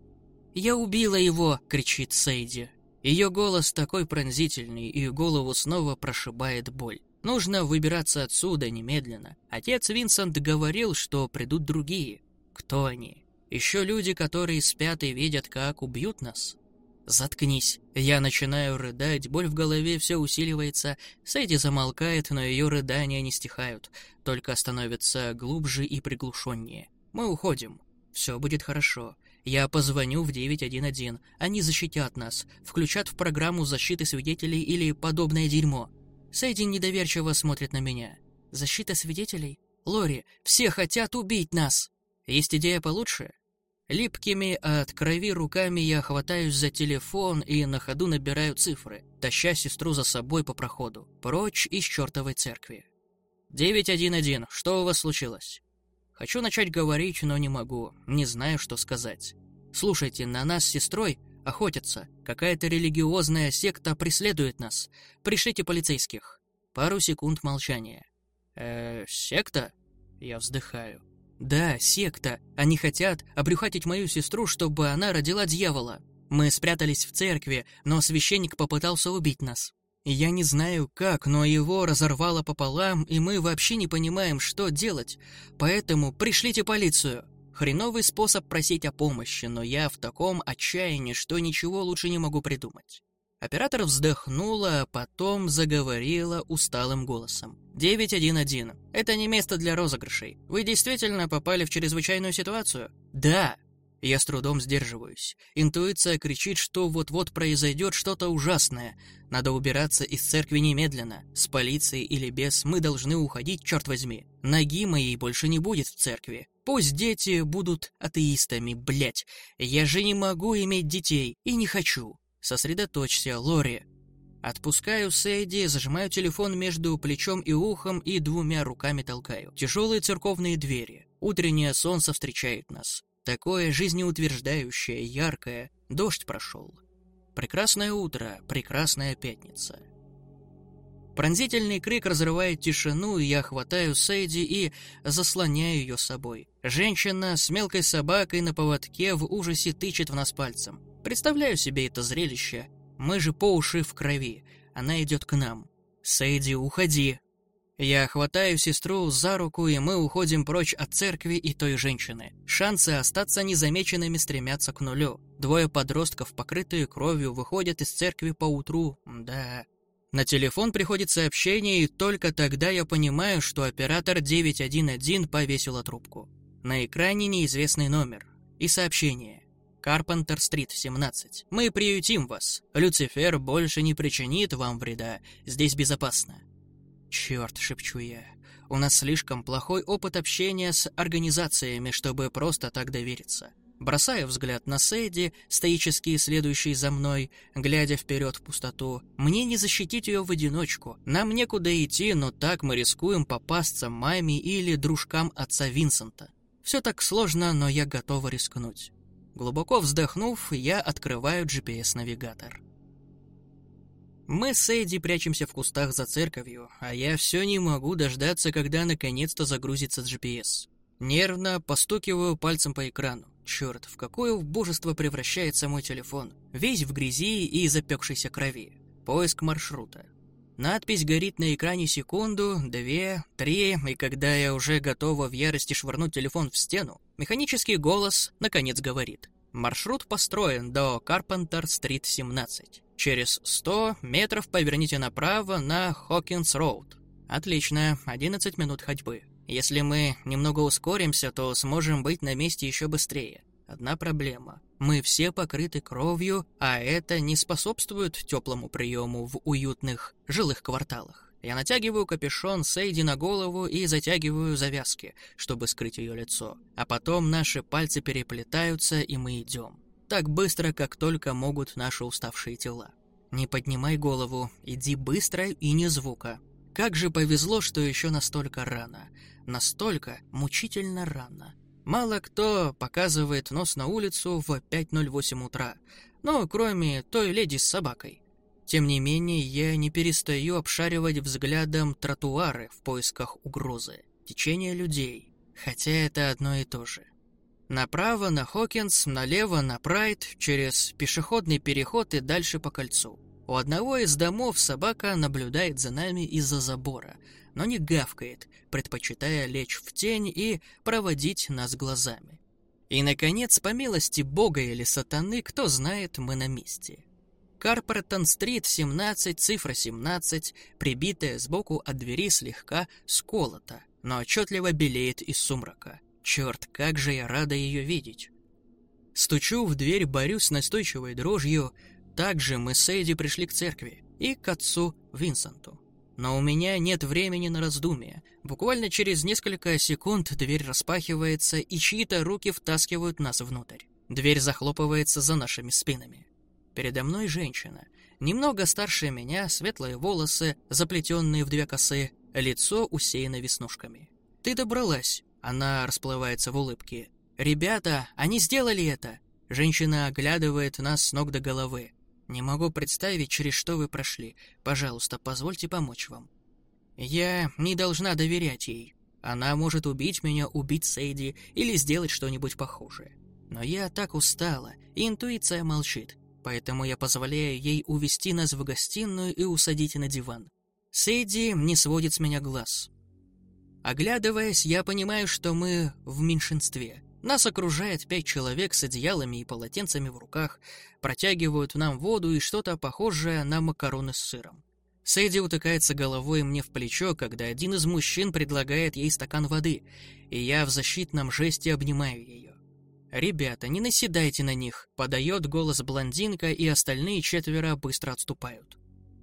«Я убила его!» — кричит Сейди. Ее голос такой пронзительный, и голову снова прошибает боль. Нужно выбираться отсюда немедленно. Отец Винсент говорил, что придут другие. Кто они? Еще люди, которые спят и видят, как убьют нас? «Заткнись!» Я начинаю рыдать, боль в голове все усиливается. Сэдди замолкает, но ее рыдания не стихают, только становятся глубже и приглушеннее. Мы уходим. Все будет хорошо. Я позвоню в 911. Они защитят нас, включат в программу защиты свидетелей или подобное дерьмо. Сейдин недоверчиво смотрит на меня. Защита свидетелей? Лори, все хотят убить нас. Есть идея получше? Липкими от крови руками я хватаюсь за телефон и на ходу набираю цифры, таща сестру за собой по проходу, прочь из чертовой церкви. «911, что у вас случилось?» Хочу начать говорить, но не могу, не знаю, что сказать. Слушайте, на нас с сестрой охотятся. Какая-то религиозная секта преследует нас. Пришлите полицейских. Пару секунд молчания. Э, секта? Я вздыхаю. Да, секта. Они хотят обрюхатить мою сестру, чтобы она родила дьявола. Мы спрятались в церкви, но священник попытался убить нас. Я не знаю как, но его разорвало пополам, и мы вообще не понимаем, что делать. Поэтому пришлите полицию. Хреновый способ просить о помощи, но я в таком отчаянии, что ничего лучше не могу придумать. Оператор вздохнула, а потом заговорила усталым голосом. 911. Это не место для розыгрышей. Вы действительно попали в чрезвычайную ситуацию? Да, я с трудом сдерживаюсь. Интуиция кричит, что вот-вот произойдет что-то ужасное. Надо убираться из церкви немедленно. С полицией или без, мы должны уходить, черт возьми. Ноги моей больше не будет в церкви. Пусть дети будут атеистами, блять. Я же не могу иметь детей и не хочу. Сосредоточься, Лори. Отпускаю Сэйди, зажимаю телефон между плечом и ухом и двумя руками толкаю. Тяжелые церковные двери. Утреннее солнце встречает нас. Такое жизнеутверждающее, яркое. Дождь прошел. Прекрасное утро, прекрасная пятница. Пронзительный крик разрывает тишину, и я хватаю Сейди и заслоняю ее собой. Женщина с мелкой собакой на поводке в ужасе тычет в нас пальцем. Представляю себе это зрелище. Мы же по уши в крови. Она идет к нам. «Сэйди, уходи!» Я хватаю сестру за руку, и мы уходим прочь от церкви и той женщины. Шансы остаться незамеченными стремятся к нулю. Двое подростков, покрытые кровью, выходят из церкви по утру. Да. На телефон приходит сообщение, и только тогда я понимаю, что оператор 911 повесила трубку. На экране неизвестный номер и сообщение. Карпентер-стрит, 17. Мы приютим вас. Люцифер больше не причинит вам вреда. Здесь безопасно. «Черт!» — шепчу я. «У нас слишком плохой опыт общения с организациями, чтобы просто так довериться». Бросая взгляд на Сейди, стоически следующий за мной, глядя вперед в пустоту. Мне не защитить ее в одиночку. Нам некуда идти, но так мы рискуем попасться маме или дружкам отца Винсента. Все так сложно, но я готова рискнуть. Глубоко вздохнув, я открываю GPS-навигатор. Мы с Эдди прячемся в кустах за церковью, а я все не могу дождаться, когда наконец-то загрузится GPS. Нервно постукиваю пальцем по экрану. Черт, в какое божество превращается мой телефон. Весь в грязи и запекшейся крови. Поиск маршрута. Надпись горит на экране секунду, две, три, и когда я уже готова в ярости швырнуть телефон в стену, механический голос, наконец, говорит. Маршрут построен до Карпентер-стрит 17. Через 100 метров поверните направо на Хокинс-роуд. Отлично, 11 минут ходьбы. Если мы немного ускоримся, то сможем быть на месте еще быстрее. Одна проблема. Мы все покрыты кровью, а это не способствует теплому приему в уютных жилых кварталах. Я натягиваю капюшон Сейди на голову и затягиваю завязки, чтобы скрыть ее лицо. А потом наши пальцы переплетаются, и мы идем. Так быстро, как только могут наши уставшие тела. Не поднимай голову, иди быстро и не звука. Как же повезло, что еще настолько рано. Настолько мучительно рано. Мало кто показывает нос на улицу в 5.08 утра. Ну, кроме той леди с собакой. Тем не менее, я не перестаю обшаривать взглядом тротуары в поисках угрозы, течения людей, хотя это одно и то же. Направо на Хокинс, налево на Прайд, через пешеходный переход и дальше по кольцу. У одного из домов собака наблюдает за нами из-за забора, но не гавкает, предпочитая лечь в тень и проводить нас глазами. И, наконец, по милости бога или сатаны, кто знает, мы на месте. Карпертон-стрит, 17, цифра 17, прибитая сбоку от двери слегка сколота, но отчетливо белеет из сумрака. Черт, как же я рада ее видеть. Стучу в дверь, борюсь с настойчивой дрожью. Также мы с Эдди пришли к церкви и к отцу Винсенту. Но у меня нет времени на раздумие. Буквально через несколько секунд дверь распахивается, и чьи-то руки втаскивают нас внутрь. Дверь захлопывается за нашими спинами. Передо мной женщина. Немного старше меня, светлые волосы, заплетенные в две косы, лицо усеяно веснушками. «Ты добралась!» Она расплывается в улыбке. «Ребята, они сделали это!» Женщина оглядывает нас с ног до головы. «Не могу представить, через что вы прошли. Пожалуйста, позвольте помочь вам». «Я не должна доверять ей. Она может убить меня, убить Сейди или сделать что-нибудь похожее. Но я так устала, и интуиция молчит поэтому я позволяю ей увести нас в гостиную и усадить на диван. Сэйди не сводит с меня глаз. Оглядываясь, я понимаю, что мы в меньшинстве. Нас окружает пять человек с одеялами и полотенцами в руках, протягивают нам воду и что-то похожее на макароны с сыром. Сэйди утыкается головой мне в плечо, когда один из мужчин предлагает ей стакан воды, и я в защитном жесте обнимаю ее. «Ребята, не наседайте на них!» — подает голос блондинка, и остальные четверо быстро отступают.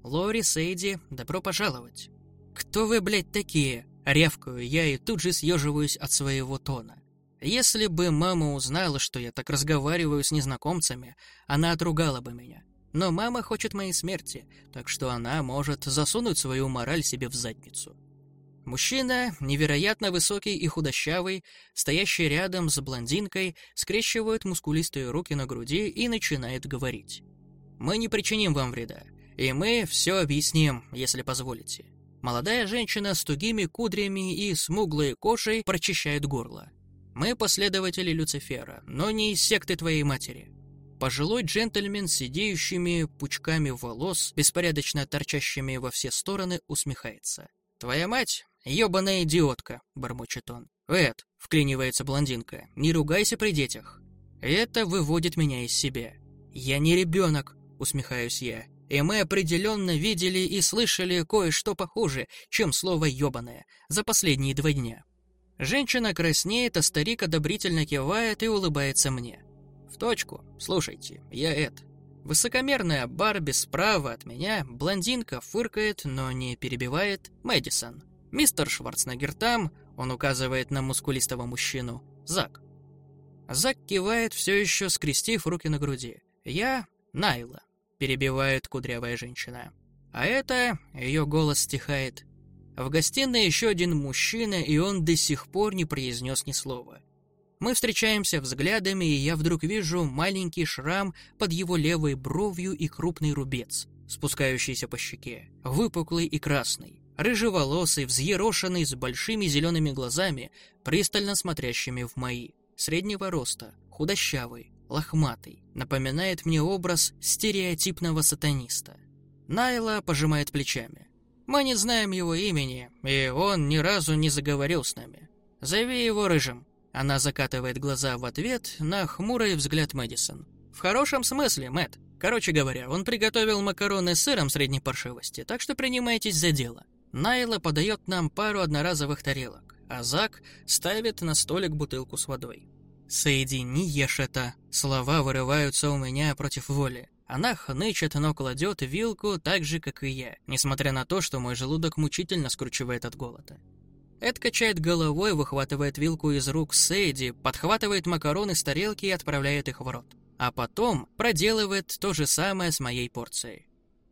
«Лори, Сейди, добро пожаловать!» «Кто вы, блядь, такие?» — рявкаю я и тут же съеживаюсь от своего тона. Если бы мама узнала, что я так разговариваю с незнакомцами, она отругала бы меня. Но мама хочет моей смерти, так что она может засунуть свою мораль себе в задницу. Мужчина, невероятно высокий и худощавый, стоящий рядом с блондинкой, скрещивает мускулистые руки на груди и начинает говорить. «Мы не причиним вам вреда, и мы все объясним, если позволите». Молодая женщина с тугими кудрями и смуглой кожей прочищает горло. «Мы последователи Люцифера, но не из секты твоей матери». Пожилой джентльмен с сидеющими пучками волос, беспорядочно торчащими во все стороны, усмехается. «Твоя мать «Ёбаная идиотка!» — бормочет он. «Эд!» — вклинивается блондинка. «Не ругайся при детях!» Это выводит меня из себя. «Я не ребенок!» — усмехаюсь я. И мы определенно видели и слышали кое-что похуже, чем слово «ёбаное» за последние два дня. Женщина краснеет, а старик одобрительно кивает и улыбается мне. В точку. Слушайте, я Эд. Высокомерная Барби справа от меня, блондинка фыркает, но не перебивает, Мэдисон. Мистер Шварценеггер там, он указывает на мускулистого мужчину, Зак. Зак кивает, все еще скрестив руки на груди. «Я Найла», — перебивает кудрявая женщина. А это... ее голос стихает. В гостиной еще один мужчина, и он до сих пор не произнес ни слова. Мы встречаемся взглядами, и я вдруг вижу маленький шрам под его левой бровью и крупный рубец, спускающийся по щеке, выпуклый и красный рыжеволосый, взъерошенный, с большими зелеными глазами, пристально смотрящими в мои. Среднего роста, худощавый, лохматый. Напоминает мне образ стереотипного сатаниста. Найла пожимает плечами. Мы не знаем его имени, и он ни разу не заговорил с нами. Зови его рыжим. Она закатывает глаза в ответ на хмурый взгляд Мэдисон. В хорошем смысле, Мэт. Короче говоря, он приготовил макароны с сыром средней паршивости, так что принимайтесь за дело. Найла подает нам пару одноразовых тарелок, а Зак ставит на столик бутылку с водой. «Соедини, ешь это!» Слова вырываются у меня против воли. Она хнычет, но кладет вилку так же, как и я, несмотря на то, что мой желудок мучительно скручивает от голода. Эд качает головой, выхватывает вилку из рук Сейди, подхватывает макароны с тарелки и отправляет их в рот. А потом проделывает то же самое с моей порцией.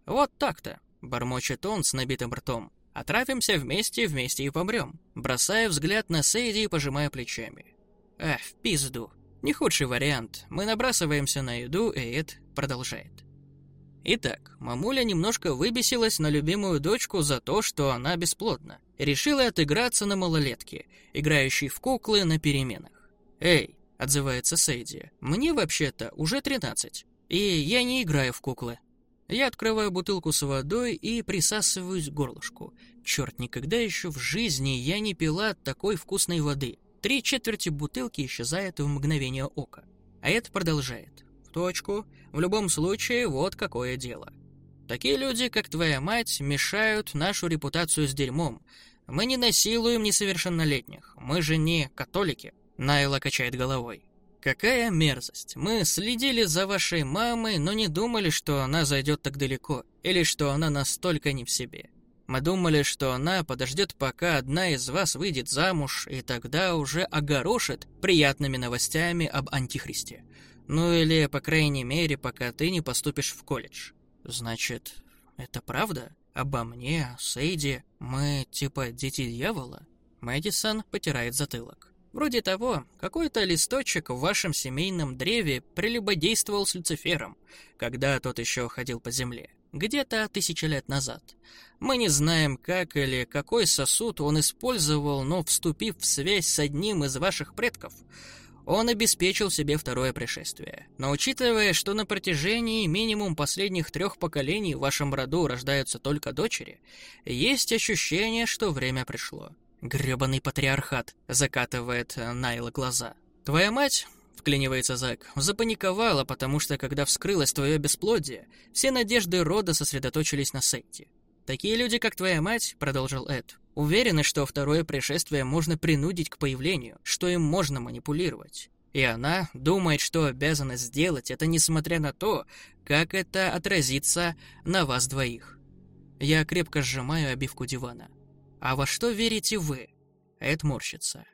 «Вот так-то», — бормочет он с набитым ртом. Отравимся вместе, вместе и помрем. Бросая взгляд на Сейди и пожимая плечами. А, в пизду. Не худший вариант. Мы набрасываемся на еду, и Эд продолжает. Итак, мамуля немножко выбесилась на любимую дочку за то, что она бесплодна. Решила отыграться на малолетке, играющей в куклы на переменах. «Эй», — отзывается Сейди, — «мне вообще-то уже 13, и я не играю в куклы». Я открываю бутылку с водой и присасываюсь к горлышку. Черт, никогда еще в жизни я не пила такой вкусной воды. Три четверти бутылки исчезает в мгновение ока. А это продолжает. В точку. В любом случае, вот какое дело. Такие люди, как твоя мать, мешают нашу репутацию с дерьмом. Мы не насилуем несовершеннолетних. Мы же не католики. Найла качает головой. Какая мерзость. Мы следили за вашей мамой, но не думали, что она зайдет так далеко, или что она настолько не в себе. Мы думали, что она подождет, пока одна из вас выйдет замуж, и тогда уже огорошит приятными новостями об Антихристе. Ну или, по крайней мере, пока ты не поступишь в колледж. Значит, это правда? Обо мне, Сейди, мы типа дети дьявола? Мэдисон потирает затылок. Вроде того, какой-то листочек в вашем семейном древе прелюбодействовал с Люцифером, когда тот еще ходил по земле, где-то тысячи лет назад. Мы не знаем, как или какой сосуд он использовал, но, вступив в связь с одним из ваших предков, он обеспечил себе второе пришествие. Но учитывая, что на протяжении минимум последних трех поколений в вашем роду рождаются только дочери, есть ощущение, что время пришло. Грёбаный патриархат, закатывает э, Найла глаза. Твоя мать, вклинивается Зак, запаниковала, потому что, когда вскрылось твое бесплодие, все надежды рода сосредоточились на Сейте. Такие люди, как твоя мать, продолжил Эд, уверены, что второе пришествие можно принудить к появлению, что им можно манипулировать. И она думает, что обязана сделать это, несмотря на то, как это отразится на вас двоих. Я крепко сжимаю обивку дивана. А во что верите вы? Эд морщится.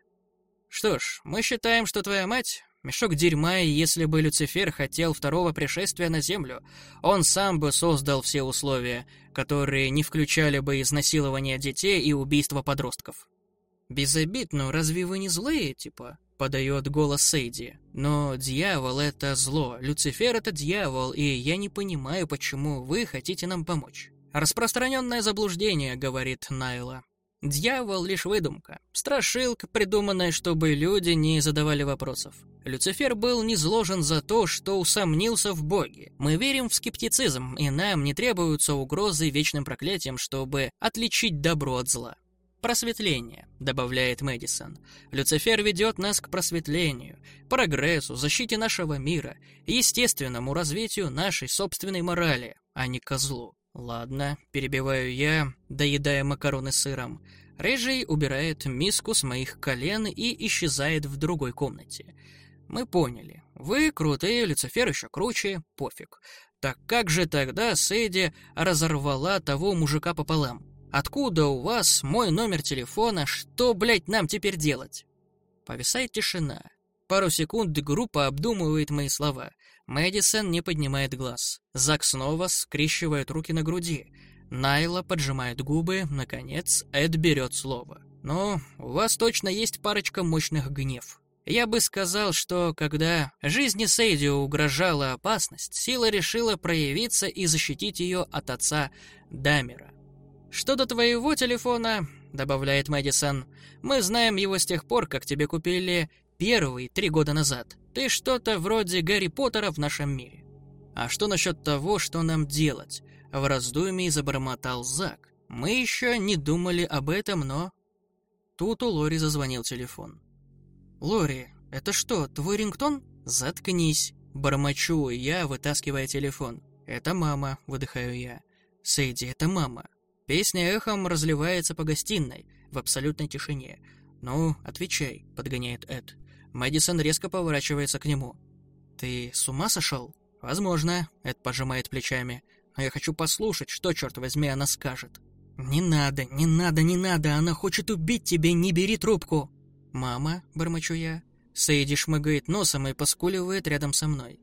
Что ж, мы считаем, что твоя мать — мешок дерьма, и если бы Люцифер хотел второго пришествия на Землю, он сам бы создал все условия, которые не включали бы изнасилование детей и убийство подростков. Безобидно, разве вы не злые, типа? Подает голос Сейди. Но дьявол — это зло, Люцифер — это дьявол, и я не понимаю, почему вы хотите нам помочь. Распространенное заблуждение, говорит Найла. Дьявол — лишь выдумка, страшилка, придуманная, чтобы люди не задавали вопросов. Люцифер был низложен за то, что усомнился в Боге. Мы верим в скептицизм, и нам не требуются угрозы вечным проклятием, чтобы отличить добро от зла. Просветление, добавляет Мэдисон. Люцифер ведет нас к просветлению, прогрессу, защите нашего мира, естественному развитию нашей собственной морали, а не козлу. «Ладно», — перебиваю я, доедая макароны с сыром. Рыжий убирает миску с моих колен и исчезает в другой комнате. «Мы поняли. Вы крутые, Люцифер еще круче, пофиг. Так как же тогда Сэдди разорвала того мужика пополам? Откуда у вас мой номер телефона? Что, блядь, нам теперь делать?» Повисает тишина. Пару секунд группа обдумывает мои слова. Мэдисон не поднимает глаз. Зак снова скрещивает руки на груди. Найла поджимает губы. Наконец, Эд берет слово. «Ну, у вас точно есть парочка мощных гнев», я бы сказал, что когда жизни Сейди угрожала опасность, сила решила проявиться и защитить ее от отца Дамера. «Что до твоего телефона», — добавляет Мэдисон, — «мы знаем его с тех пор, как тебе купили Первый, три года назад. Ты что-то вроде Гарри Поттера в нашем мире. А что насчет того, что нам делать? В раздумии забормотал Зак. Мы еще не думали об этом, но... Тут у Лори зазвонил телефон. «Лори, это что, твой рингтон?» «Заткнись!» Бормочу я, вытаскивая телефон. «Это мама», — выдыхаю я. «Сэйди, это мама». Песня эхом разливается по гостиной, в абсолютной тишине. «Ну, отвечай», — подгоняет Эд. Мэдисон резко поворачивается к нему. «Ты с ума сошел?» «Возможно», — Эд пожимает плечами. «Но я хочу послушать, что, черт возьми, она скажет». «Не надо, не надо, не надо! Она хочет убить тебя! Не бери трубку!» «Мама», — бормочу я. Сейди шмыгает носом и поскуливает рядом со мной.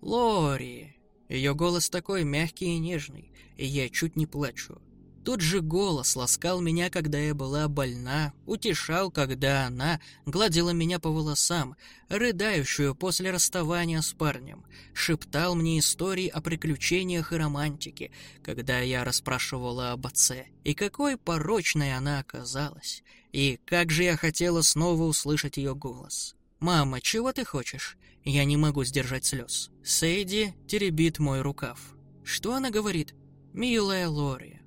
«Лори!» Ее голос такой мягкий и нежный, и я чуть не плачу. Тот же голос ласкал меня, когда я была больна, утешал, когда она гладила меня по волосам, рыдающую после расставания с парнем, шептал мне истории о приключениях и романтике, когда я расспрашивала об отце, и какой порочной она оказалась, и как же я хотела снова услышать ее голос. «Мама, чего ты хочешь?» Я не могу сдержать слез. Сейди теребит мой рукав. Что она говорит? «Милая Лори,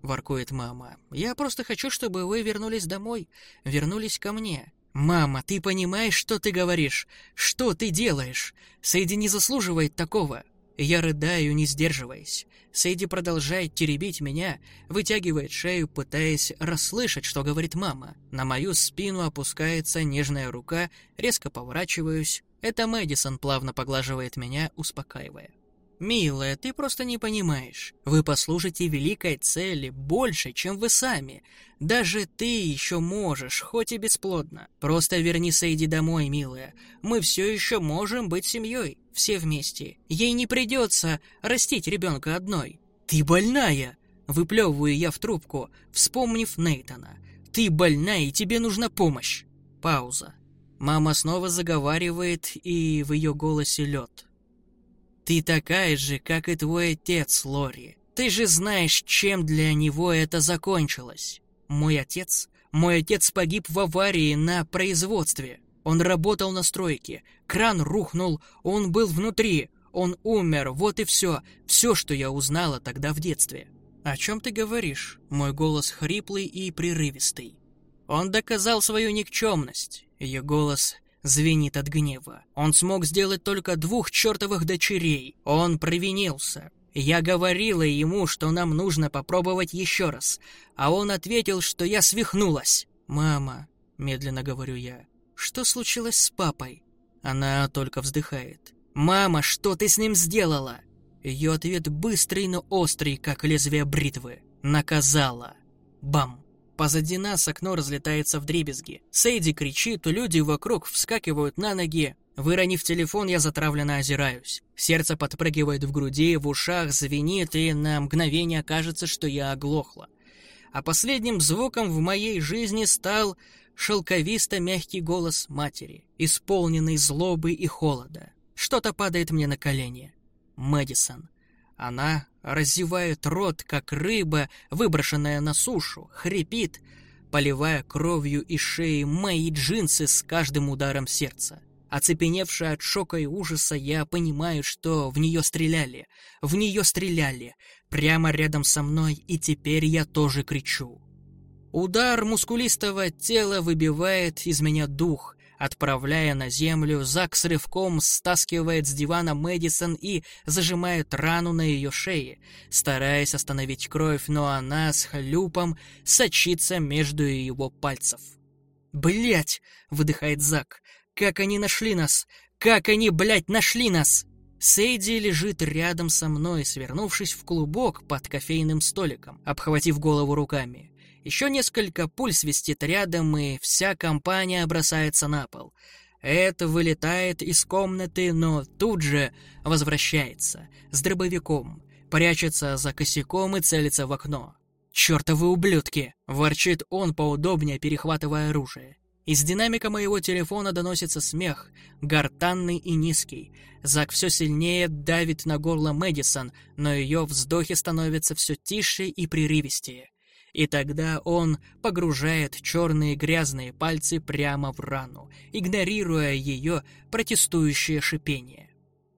— воркует мама. «Я просто хочу, чтобы вы вернулись домой, вернулись ко мне». «Мама, ты понимаешь, что ты говоришь? Что ты делаешь? Сэйди не заслуживает такого». Я рыдаю, не сдерживаясь. Сэйди продолжает теребить меня, вытягивает шею, пытаясь расслышать, что говорит мама. На мою спину опускается нежная рука, резко поворачиваюсь. Это Мэдисон плавно поглаживает меня, успокаивая. «Милая, ты просто не понимаешь. Вы послужите великой цели больше, чем вы сами. Даже ты еще можешь, хоть и бесплодно. Просто верни иди домой, милая. Мы все еще можем быть семьей, все вместе. Ей не придется растить ребенка одной». «Ты больная!» — выплевываю я в трубку, вспомнив Нейтана. «Ты больная, и тебе нужна помощь!» Пауза. Мама снова заговаривает, и в ее голосе лед. Ты такая же, как и твой отец, Лори. Ты же знаешь, чем для него это закончилось. Мой отец? Мой отец погиб в аварии на производстве. Он работал на стройке. Кран рухнул, он был внутри. Он умер, вот и все. Все, что я узнала тогда в детстве. «О чем ты говоришь?» Мой голос хриплый и прерывистый. Он доказал свою никчемность. Ее голос звенит от гнева. Он смог сделать только двух чертовых дочерей. Он провинился. Я говорила ему, что нам нужно попробовать еще раз, а он ответил, что я свихнулась. «Мама», — медленно говорю я, — «что случилось с папой?» Она только вздыхает. «Мама, что ты с ним сделала?» Ее ответ быстрый, но острый, как лезвие бритвы. «Наказала». Бам! Позади нас окно разлетается в дребезги. Сейди кричит, люди вокруг вскакивают на ноги. Выронив телефон, я затравленно озираюсь. Сердце подпрыгивает в груди, в ушах звенит, и на мгновение кажется, что я оглохла. А последним звуком в моей жизни стал шелковисто-мягкий голос матери, исполненный злобы и холода. Что-то падает мне на колени. Мэдисон. Она разевает рот, как рыба, выброшенная на сушу, хрипит, поливая кровью и шеи мои джинсы с каждым ударом сердца. Оцепеневшая от шока и ужаса, я понимаю, что в нее стреляли, в нее стреляли, прямо рядом со мной, и теперь я тоже кричу. Удар мускулистого тела выбивает из меня дух, Отправляя на землю, Зак с рывком стаскивает с дивана Мэдисон и зажимает рану на ее шее, стараясь остановить кровь, но она с хлюпом сочится между его пальцев. «Блядь!» — выдыхает Зак. «Как они нашли нас? Как они, блядь, нашли нас?» Сейди лежит рядом со мной, свернувшись в клубок под кофейным столиком, обхватив голову руками. Еще несколько пуль свистит рядом, и вся компания бросается на пол. Это вылетает из комнаты, но тут же возвращается с дробовиком, прячется за косяком и целится в окно. «Чёртовы ублюдки!» – ворчит он, поудобнее перехватывая оружие. Из динамика моего телефона доносится смех, гортанный и низкий. Зак все сильнее давит на горло Мэдисон, но ее вздохи становятся все тише и прерывистее. И тогда он погружает черные грязные пальцы прямо в рану, игнорируя ее протестующее шипение.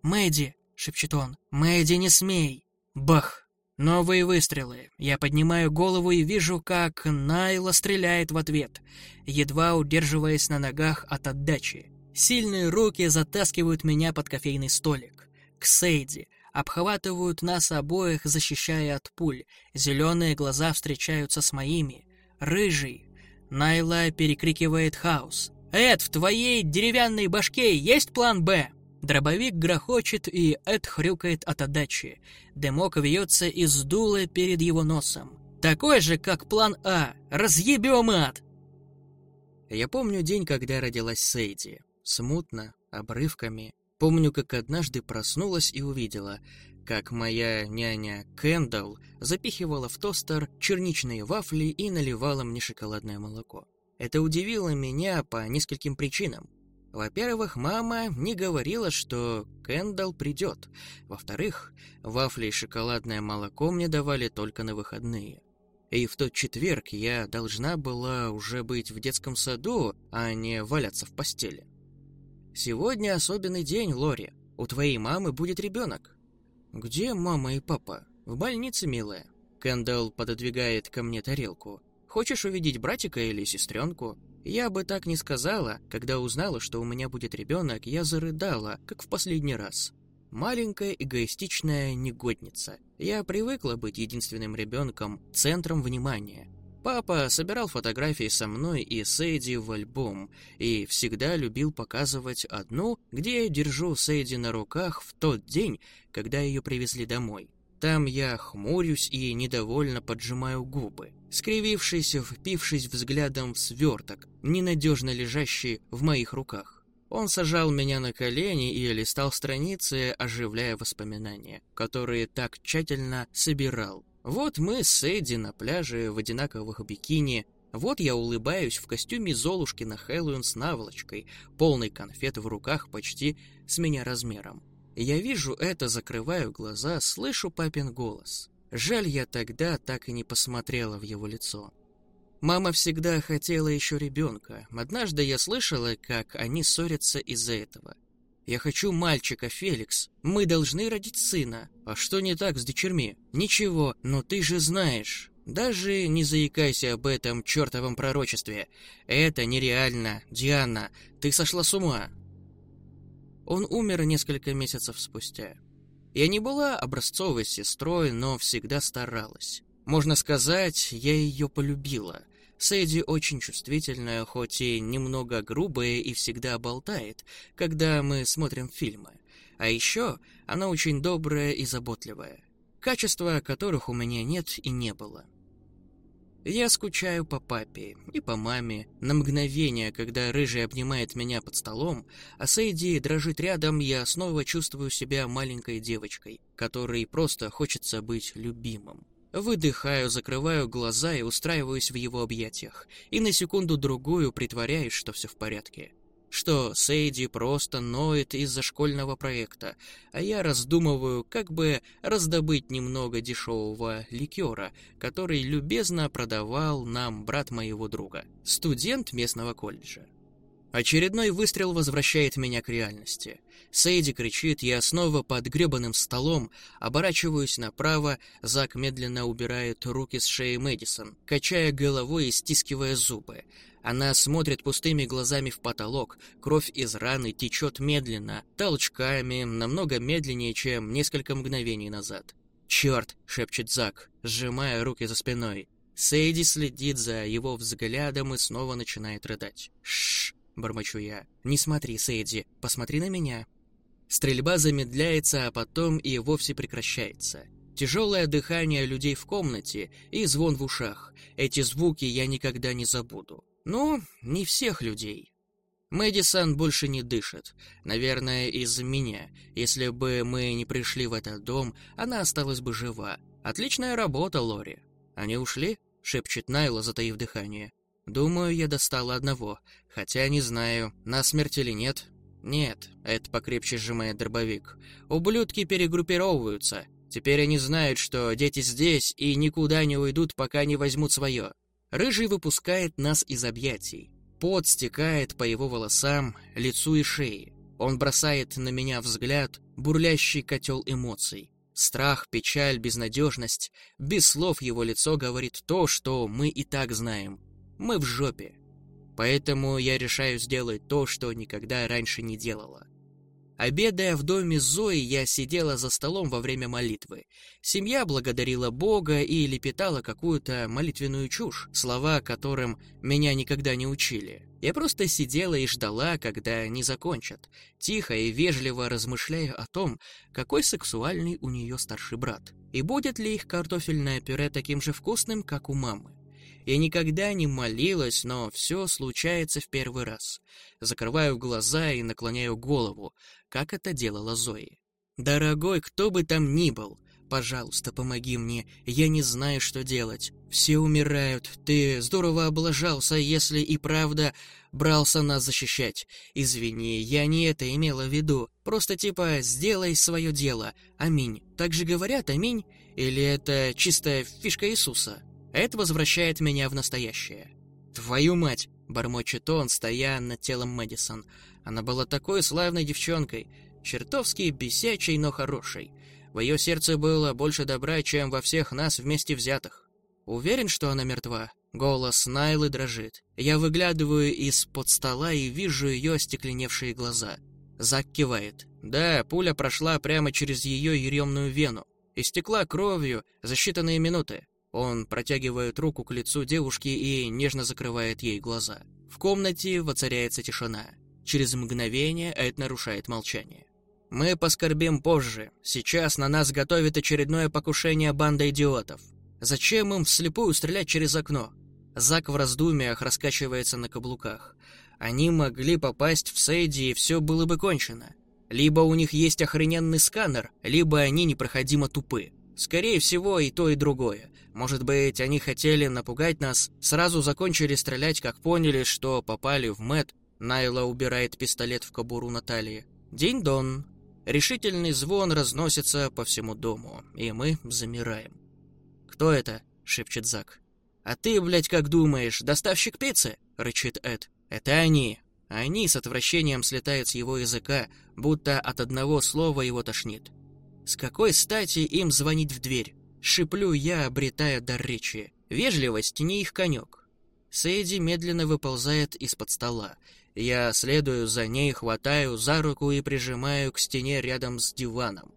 «Мэдди!» — шепчет он. «Мэдди, не смей!» Бах! Новые выстрелы. Я поднимаю голову и вижу, как Найла стреляет в ответ, едва удерживаясь на ногах от отдачи. Сильные руки затаскивают меня под кофейный столик. К Сейди, обхватывают нас обоих, защищая от пуль. Зеленые глаза встречаются с моими. Рыжий. Найла перекрикивает хаос. «Эд, в твоей деревянной башке есть план «Б»?» Дробовик грохочет, и Эд хрюкает от отдачи. Дымок вьется из дула перед его носом. «Такой же, как план А! Разъебем ад!» Я помню день, когда родилась Сейди. Смутно, обрывками, Помню, как однажды проснулась и увидела, как моя няня Кэндалл запихивала в тостер черничные вафли и наливала мне шоколадное молоко. Это удивило меня по нескольким причинам. Во-первых, мама не говорила, что Кэндалл придет. Во-вторых, вафли и шоколадное молоко мне давали только на выходные. И в тот четверг я должна была уже быть в детском саду, а не валяться в постели. Сегодня особенный день, Лори. У твоей мамы будет ребенок. Где мама и папа? В больнице, милая. Кэндалл пододвигает ко мне тарелку. Хочешь увидеть братика или сестренку? Я бы так не сказала, когда узнала, что у меня будет ребенок, я зарыдала, как в последний раз. Маленькая эгоистичная негодница. Я привыкла быть единственным ребенком, центром внимания. Папа собирал фотографии со мной и Сейди в альбом и всегда любил показывать одну, где я держу Сейди на руках в тот день, когда ее привезли домой. Там я хмурюсь и недовольно поджимаю губы, скривившись, впившись взглядом в сверток, ненадежно лежащий в моих руках. Он сажал меня на колени и листал страницы, оживляя воспоминания, которые так тщательно собирал. Вот мы с Эдди на пляже в одинаковых бикини, вот я улыбаюсь в костюме Золушки на Хэллоуин с наволочкой, полный конфет в руках почти с меня размером. Я вижу это, закрываю глаза, слышу папин голос. Жаль, я тогда так и не посмотрела в его лицо. Мама всегда хотела еще ребенка. Однажды я слышала, как они ссорятся из-за этого. «Я хочу мальчика, Феликс. Мы должны родить сына. А что не так с дочерьми?» «Ничего, но ты же знаешь. Даже не заикайся об этом чертовом пророчестве. Это нереально, Диана. Ты сошла с ума». Он умер несколько месяцев спустя. Я не была образцовой сестрой, но всегда старалась. Можно сказать, я ее полюбила. Сэдди очень чувствительная, хоть и немного грубая и всегда болтает, когда мы смотрим фильмы. А еще она очень добрая и заботливая, качества которых у меня нет и не было. Я скучаю по папе и по маме. На мгновение, когда Рыжий обнимает меня под столом, а Сейди дрожит рядом, я снова чувствую себя маленькой девочкой, которой просто хочется быть любимым. Выдыхаю, закрываю глаза и устраиваюсь в его объятиях. И на секунду-другую притворяюсь, что все в порядке. Что Сейди просто ноет из-за школьного проекта, а я раздумываю, как бы раздобыть немного дешевого ликера, который любезно продавал нам брат моего друга, студент местного колледжа. Очередной выстрел возвращает меня к реальности. Сейди кричит, я снова под гребаным столом, оборачиваюсь направо, Зак медленно убирает руки с шеи Мэдисон, качая головой и стискивая зубы. Она смотрит пустыми глазами в потолок, кровь из раны течет медленно, толчками, намного медленнее, чем несколько мгновений назад. «Черт!» — шепчет Зак, сжимая руки за спиной. Сейди следит за его взглядом и снова начинает рыдать. «Шш!» — бормочу я. «Не смотри, Сейди, посмотри на меня». Стрельба замедляется, а потом и вовсе прекращается. Тяжелое дыхание людей в комнате и звон в ушах. Эти звуки я никогда не забуду. Ну, не всех людей. Мэдисон больше не дышит. Наверное, из-за меня. Если бы мы не пришли в этот дом, она осталась бы жива. Отличная работа, Лори. Они ушли? — шепчет Найла, затаив дыхание. Думаю, я достала одного, хотя не знаю, на насмерть или нет. Нет, это покрепче сжимает дробовик. Ублюдки перегруппировываются. Теперь они знают, что дети здесь и никуда не уйдут, пока не возьмут свое. Рыжий выпускает нас из объятий. Пот стекает по его волосам, лицу и шее. Он бросает на меня взгляд, бурлящий котел эмоций. Страх, печаль, безнадежность. Без слов его лицо говорит то, что мы и так знаем мы в жопе. Поэтому я решаю сделать то, что никогда раньше не делала. Обедая в доме Зои, я сидела за столом во время молитвы. Семья благодарила Бога и лепетала какую-то молитвенную чушь, слова которым меня никогда не учили. Я просто сидела и ждала, когда они закончат, тихо и вежливо размышляя о том, какой сексуальный у нее старший брат, и будет ли их картофельное пюре таким же вкусным, как у мамы. Я никогда не молилась, но все случается в первый раз. Закрываю глаза и наклоняю голову, как это делала Зои. «Дорогой, кто бы там ни был, пожалуйста, помоги мне, я не знаю, что делать. Все умирают, ты здорово облажался, если и правда брался нас защищать. Извини, я не это имела в виду, просто типа «сделай свое дело, аминь». Так же говорят «аминь» или это чистая фишка Иисуса?» Это возвращает меня в настоящее. «Твою мать!» — бормочет он, стоя над телом Мэдисон. Она была такой славной девчонкой, чертовски бесячей, но хорошей. В ее сердце было больше добра, чем во всех нас вместе взятых. Уверен, что она мертва? Голос Найлы дрожит. Я выглядываю из-под стола и вижу ее остекленевшие глаза. Зак кивает. Да, пуля прошла прямо через ее еремную вену. Истекла кровью за считанные минуты. Он протягивает руку к лицу девушки и нежно закрывает ей глаза. В комнате воцаряется тишина. Через мгновение Эд нарушает молчание. «Мы поскорбим позже. Сейчас на нас готовит очередное покушение банда идиотов. Зачем им вслепую стрелять через окно?» Зак в раздумьях раскачивается на каблуках. Они могли попасть в Сейди, и все было бы кончено. Либо у них есть охрененный сканер, либо они непроходимо тупы. Скорее всего, и то, и другое. Может быть, они хотели напугать нас, сразу закончили стрелять, как поняли, что попали в Мэт. Найла убирает пистолет в кобуру Натальи. Динь-дон. Решительный звон разносится по всему дому, и мы замираем. «Кто это?» — шепчет Зак. «А ты, блядь, как думаешь, доставщик пиццы?» — рычит Эд. «Это они!» Они с отвращением слетают с его языка, будто от одного слова его тошнит. С какой стати им звонить в дверь? Шиплю я, обретая дар речи. Вежливость не их конек. Сейди медленно выползает из-под стола. Я следую за ней, хватаю за руку и прижимаю к стене рядом с диваном.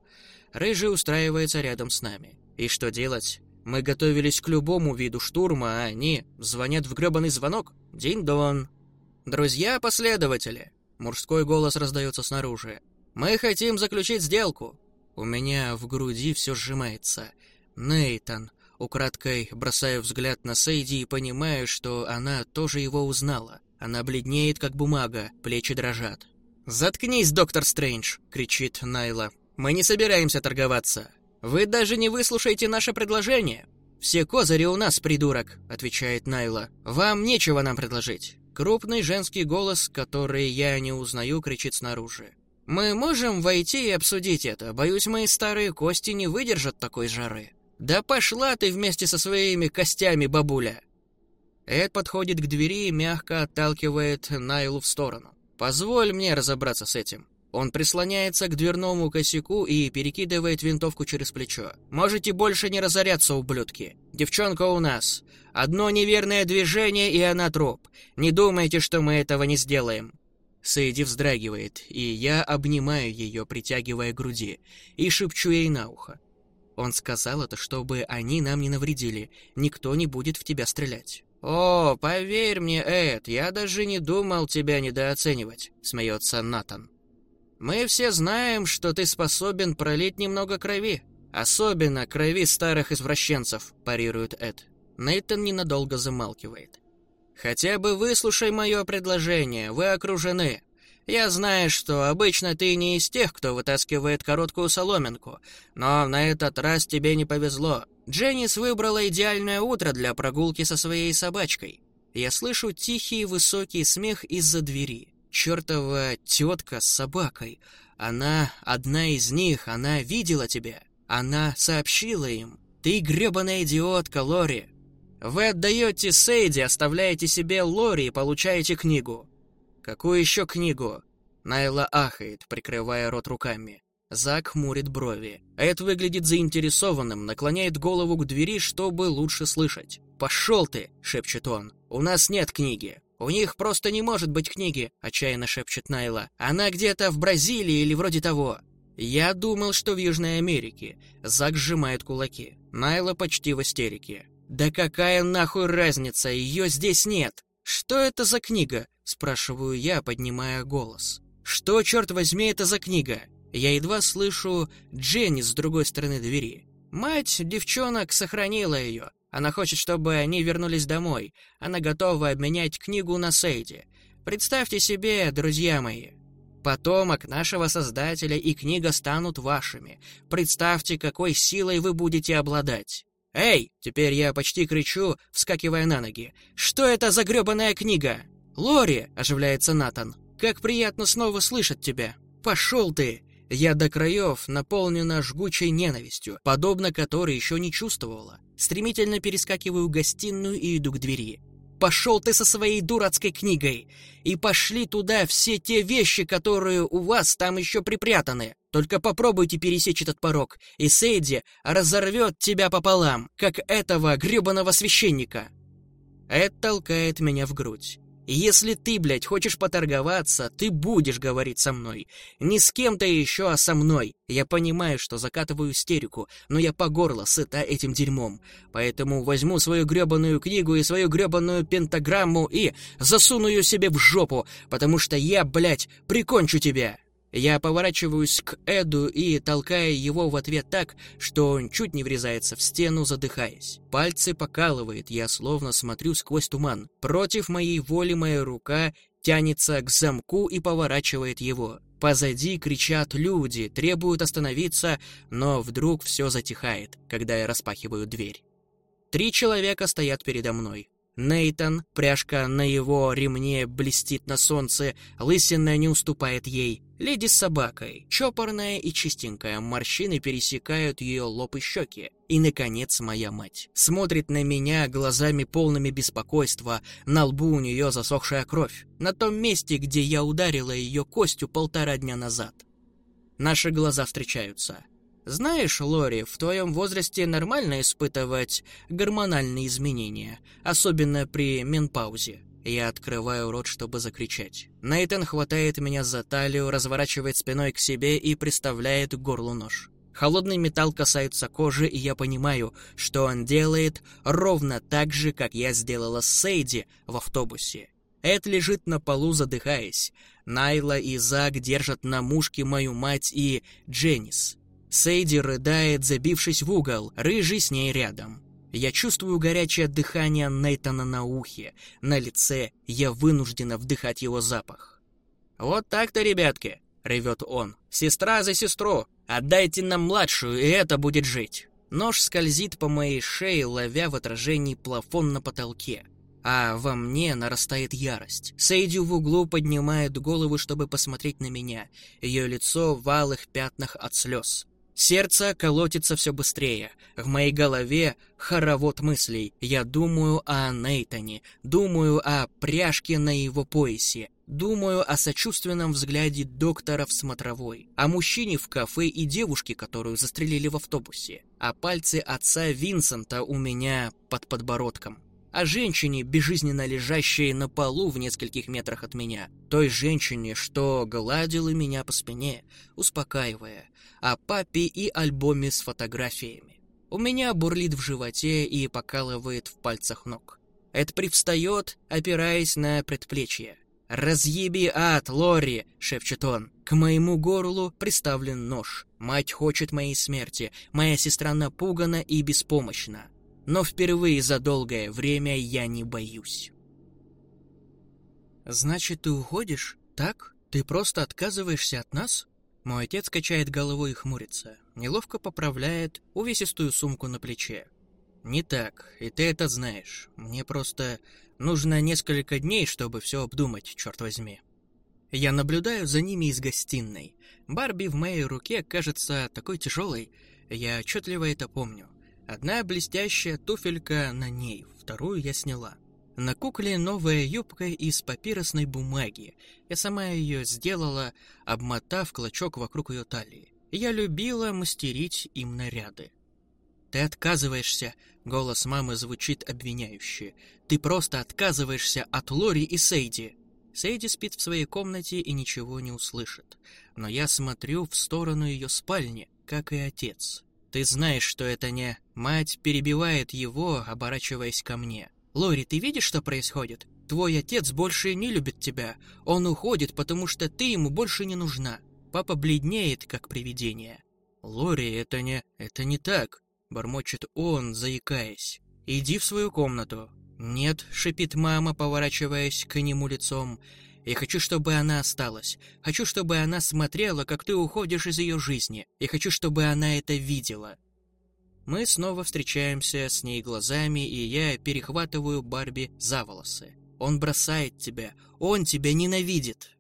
Рыжий устраивается рядом с нами. И что делать? Мы готовились к любому виду штурма, а они звонят в грёбаный звонок. Динь-дон. Друзья-последователи, мужской голос раздается снаружи. Мы хотим заключить сделку. У меня в груди все сжимается. Нейтан. Украдкой бросаю взгляд на Сейди и понимаю, что она тоже его узнала. Она бледнеет, как бумага, плечи дрожат. «Заткнись, доктор Стрэндж!» — кричит Найла. «Мы не собираемся торговаться. Вы даже не выслушаете наше предложение!» «Все козыри у нас, придурок!» — отвечает Найла. «Вам нечего нам предложить!» Крупный женский голос, который я не узнаю, кричит снаружи. «Мы можем войти и обсудить это. Боюсь, мои старые кости не выдержат такой жары». «Да пошла ты вместе со своими костями, бабуля!» Эд подходит к двери и мягко отталкивает Найлу в сторону. «Позволь мне разобраться с этим». Он прислоняется к дверному косяку и перекидывает винтовку через плечо. «Можете больше не разоряться, ублюдки. Девчонка у нас. Одно неверное движение, и она труп. Не думайте, что мы этого не сделаем». Сейди вздрагивает, и я обнимаю ее, притягивая к груди, и шепчу ей на ухо. Он сказал это, чтобы они нам не навредили. Никто не будет в тебя стрелять. «О, поверь мне, Эд, я даже не думал тебя недооценивать», — смеется Натан. «Мы все знаем, что ты способен пролить немного крови. Особенно крови старых извращенцев», — парирует Эд. Нейтан ненадолго замалкивает. «Хотя бы выслушай мое предложение, вы окружены. Я знаю, что обычно ты не из тех, кто вытаскивает короткую соломинку, но на этот раз тебе не повезло. Дженнис выбрала идеальное утро для прогулки со своей собачкой. Я слышу тихий высокий смех из-за двери. Чёртова тетка с собакой. Она одна из них, она видела тебя. Она сообщила им. Ты грёбаная идиотка, Лори. Вы отдаете Сейди, оставляете себе Лори и получаете книгу. Какую еще книгу? Найла ахает, прикрывая рот руками. Зак мурит брови. Эд выглядит заинтересованным, наклоняет голову к двери, чтобы лучше слышать. «Пошел ты!» — шепчет он. «У нас нет книги. «У них просто не может быть книги», — отчаянно шепчет Найла. «Она где-то в Бразилии или вроде того». «Я думал, что в Южной Америке». Зак сжимает кулаки. Найла почти в истерике. «Да какая нахуй разница, ее здесь нет! Что это за книга?» – спрашиваю я, поднимая голос. «Что, черт возьми, это за книга?» Я едва слышу Дженни с другой стороны двери. Мать девчонок сохранила ее. Она хочет, чтобы они вернулись домой. Она готова обменять книгу на Сейди. Представьте себе, друзья мои, потомок нашего Создателя и книга станут вашими. Представьте, какой силой вы будете обладать. «Эй!» — теперь я почти кричу, вскакивая на ноги. «Что это за грёбаная книга?» «Лори!» — оживляется Натан. «Как приятно снова слышать тебя!» «Пошёл ты!» Я до краев наполнена жгучей ненавистью, подобно которой еще не чувствовала. Стремительно перескакиваю в гостиную и иду к двери. «Пошел ты со своей дурацкой книгой! И пошли туда все те вещи, которые у вас там еще припрятаны!» Только попробуйте пересечь этот порог, и Сейди разорвет тебя пополам, как этого гребаного священника!» Эд толкает меня в грудь. «Если ты, блядь, хочешь поторговаться, ты будешь говорить со мной. Не с кем-то еще, а со мной. Я понимаю, что закатываю истерику, но я по горло сыта этим дерьмом. Поэтому возьму свою гребаную книгу и свою гребаную пентаграмму и засуну ее себе в жопу, потому что я, блядь, прикончу тебя!» Я поворачиваюсь к Эду и толкая его в ответ так, что он чуть не врезается в стену, задыхаясь. Пальцы покалывает, я словно смотрю сквозь туман. Против моей воли моя рука тянется к замку и поворачивает его. Позади кричат люди, требуют остановиться, но вдруг все затихает, когда я распахиваю дверь. Три человека стоят передо мной. Нейтон, пряжка на его ремне блестит на солнце, лысина не уступает ей. Леди с собакой, чопорная и чистенькая, морщины пересекают ее лоб и щеки. И, наконец, моя мать. Смотрит на меня глазами полными беспокойства, на лбу у нее засохшая кровь. На том месте, где я ударила ее костью полтора дня назад. Наши глаза встречаются. Знаешь, Лори, в твоем возрасте нормально испытывать гормональные изменения, особенно при менпаузе. Я открываю рот, чтобы закричать. Нейтан хватает меня за талию, разворачивает спиной к себе и приставляет к горлу нож. Холодный металл касается кожи, и я понимаю, что он делает ровно так же, как я сделала с Сейди в автобусе. Эд лежит на полу, задыхаясь. Найла и Зак держат на мушке мою мать и Дженнис. Сейди рыдает, забившись в угол, рыжий с ней рядом. Я чувствую горячее дыхание Нейтана на ухе, на лице я вынуждена вдыхать его запах. «Вот так-то, ребятки!» — ревет он. «Сестра за сестру! Отдайте нам младшую, и это будет жить!» Нож скользит по моей шее, ловя в отражении плафон на потолке. А во мне нарастает ярость. Сейдю в углу поднимает голову, чтобы посмотреть на меня. Ее лицо в алых пятнах от слез. Сердце колотится все быстрее. В моей голове хоровод мыслей. Я думаю о Нейтане, думаю о пряжке на его поясе, думаю о сочувственном взгляде доктора в смотровой, о мужчине в кафе и девушке, которую застрелили в автобусе, о пальце отца Винсента у меня под подбородком о женщине, безжизненно лежащей на полу в нескольких метрах от меня. Той женщине, что гладила меня по спине, успокаивая, о папе и альбоме с фотографиями. У меня бурлит в животе и покалывает в пальцах ног. Эд привстает, опираясь на предплечье. «Разъеби ад, Лори!» — шепчет он. «К моему горлу приставлен нож. Мать хочет моей смерти. Моя сестра напугана и беспомощна. Но впервые за долгое время я не боюсь». «Значит, ты уходишь? Так? Ты просто отказываешься от нас?» Мой отец качает головой и хмурится, неловко поправляет увесистую сумку на плече. «Не так, и ты это знаешь. Мне просто нужно несколько дней, чтобы все обдумать, черт возьми». Я наблюдаю за ними из гостиной. Барби в моей руке кажется такой тяжелой, я отчетливо это помню. Одна блестящая туфелька на ней, вторую я сняла. На кукле новая юбка из папиросной бумаги. Я сама ее сделала, обмотав клочок вокруг ее талии. Я любила мастерить им наряды. «Ты отказываешься!» — голос мамы звучит обвиняюще. «Ты просто отказываешься от Лори и Сейди!» Сейди спит в своей комнате и ничего не услышит. Но я смотрю в сторону ее спальни, как и отец. «Ты знаешь, что это не...» Мать перебивает его, оборачиваясь ко мне. «Лори, ты видишь, что происходит? Твой отец больше не любит тебя. Он уходит, потому что ты ему больше не нужна. Папа бледнеет, как привидение». «Лори, это не... это не так», — бормочет он, заикаясь. «Иди в свою комнату». «Нет», — шипит мама, поворачиваясь к нему лицом. «Я хочу, чтобы она осталась. Хочу, чтобы она смотрела, как ты уходишь из ее жизни. Я хочу, чтобы она это видела». Мы снова встречаемся с ней глазами, и я перехватываю Барби за волосы. Он бросает тебя, он тебя ненавидит.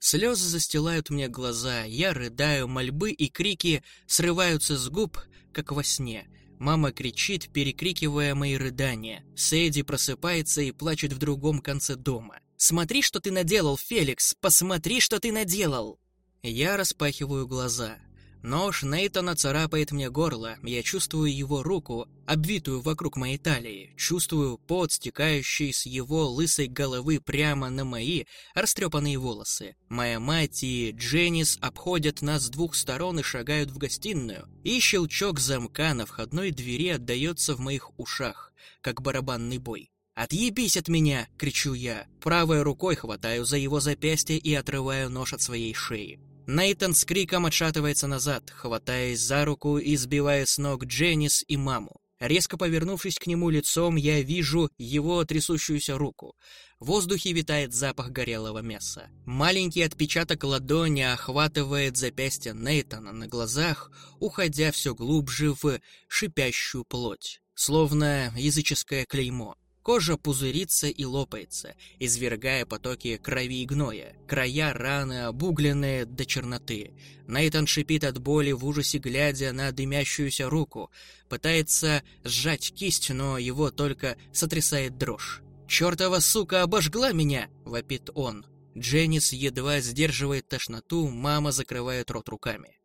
Слезы застилают мне глаза, я рыдаю, мольбы и крики срываются с губ, как во сне. Мама кричит, перекрикивая мои рыдания. Сэйди просыпается и плачет в другом конце дома. «Смотри, что ты наделал, Феликс! Посмотри, что ты наделал!» Я распахиваю глаза. Нож Нейтона царапает мне горло, я чувствую его руку, обвитую вокруг моей талии, чувствую пот, стекающий с его лысой головы прямо на мои растрепанные волосы. Моя мать и Дженнис обходят нас с двух сторон и шагают в гостиную, и щелчок замка на входной двери отдается в моих ушах, как барабанный бой. «Отъебись от меня!» — кричу я. Правой рукой хватаю за его запястье и отрываю нож от своей шеи. Нейтан с криком отшатывается назад, хватаясь за руку и сбивая с ног Дженнис и маму. Резко повернувшись к нему лицом, я вижу его трясущуюся руку. В воздухе витает запах горелого мяса. Маленький отпечаток ладони охватывает запястье Нейтана на глазах, уходя все глубже в шипящую плоть, словно языческое клеймо. Кожа пузырится и лопается, извергая потоки крови и гноя. Края раны обугленные до черноты. Нейтан шипит от боли в ужасе, глядя на дымящуюся руку. Пытается сжать кисть, но его только сотрясает дрожь. «Чёртова сука обожгла меня!» — вопит он. Дженнис едва сдерживает тошноту, мама закрывает рот руками.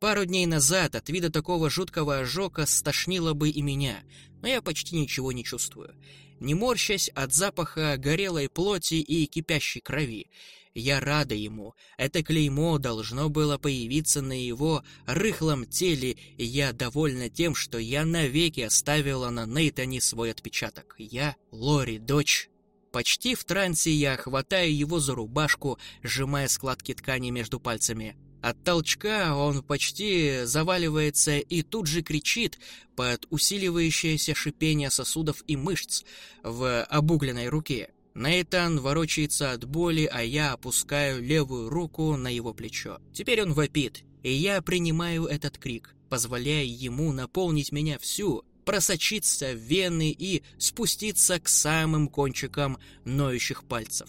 Пару дней назад от вида такого жуткого ожога стошнило бы и меня, но я почти ничего не чувствую. Не морщась от запаха горелой плоти и кипящей крови. Я рада ему. Это клеймо должно было появиться на его рыхлом теле, и я довольна тем, что я навеки оставила на Нейтане свой отпечаток. Я Лори, дочь Почти в трансе я хватаю его за рубашку, сжимая складки ткани между пальцами. От толчка он почти заваливается и тут же кричит под усиливающееся шипение сосудов и мышц в обугленной руке. Нейтан ворочается от боли, а я опускаю левую руку на его плечо. Теперь он вопит, и я принимаю этот крик, позволяя ему наполнить меня всю, просочиться в вены и спуститься к самым кончикам ноющих пальцев.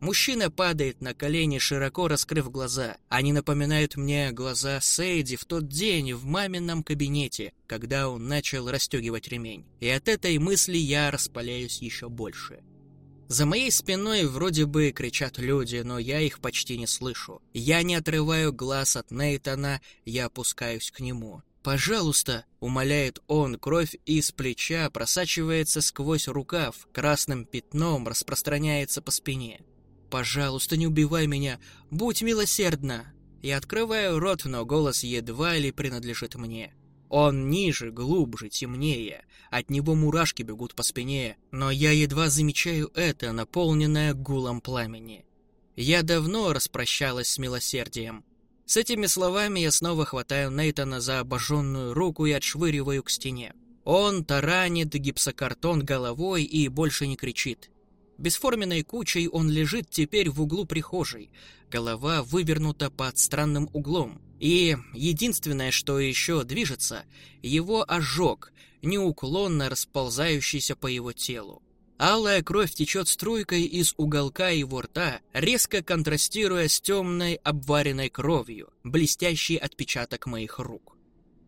Мужчина падает на колени, широко раскрыв глаза. Они напоминают мне глаза Сейди в тот день в мамином кабинете, когда он начал расстегивать ремень. И от этой мысли я распаляюсь еще больше. За моей спиной вроде бы кричат люди, но я их почти не слышу. Я не отрываю глаз от Нейтана, я опускаюсь к нему. «Пожалуйста!» — умоляет он, кровь из плеча просачивается сквозь рукав, красным пятном распространяется по спине. «Пожалуйста, не убивай меня! Будь милосердна!» Я открываю рот, но голос едва ли принадлежит мне. Он ниже, глубже, темнее. От него мурашки бегут по спине, но я едва замечаю это, наполненное гулом пламени. Я давно распрощалась с милосердием. С этими словами я снова хватаю Нейтана за обожженную руку и отшвыриваю к стене. Он таранит гипсокартон головой и больше не кричит. Бесформенной кучей он лежит теперь в углу прихожей. Голова вывернута под странным углом. И единственное, что еще движется, его ожог, неуклонно расползающийся по его телу. Алая кровь течет струйкой из уголка его рта, резко контрастируя с темной обваренной кровью, блестящий отпечаток моих рук.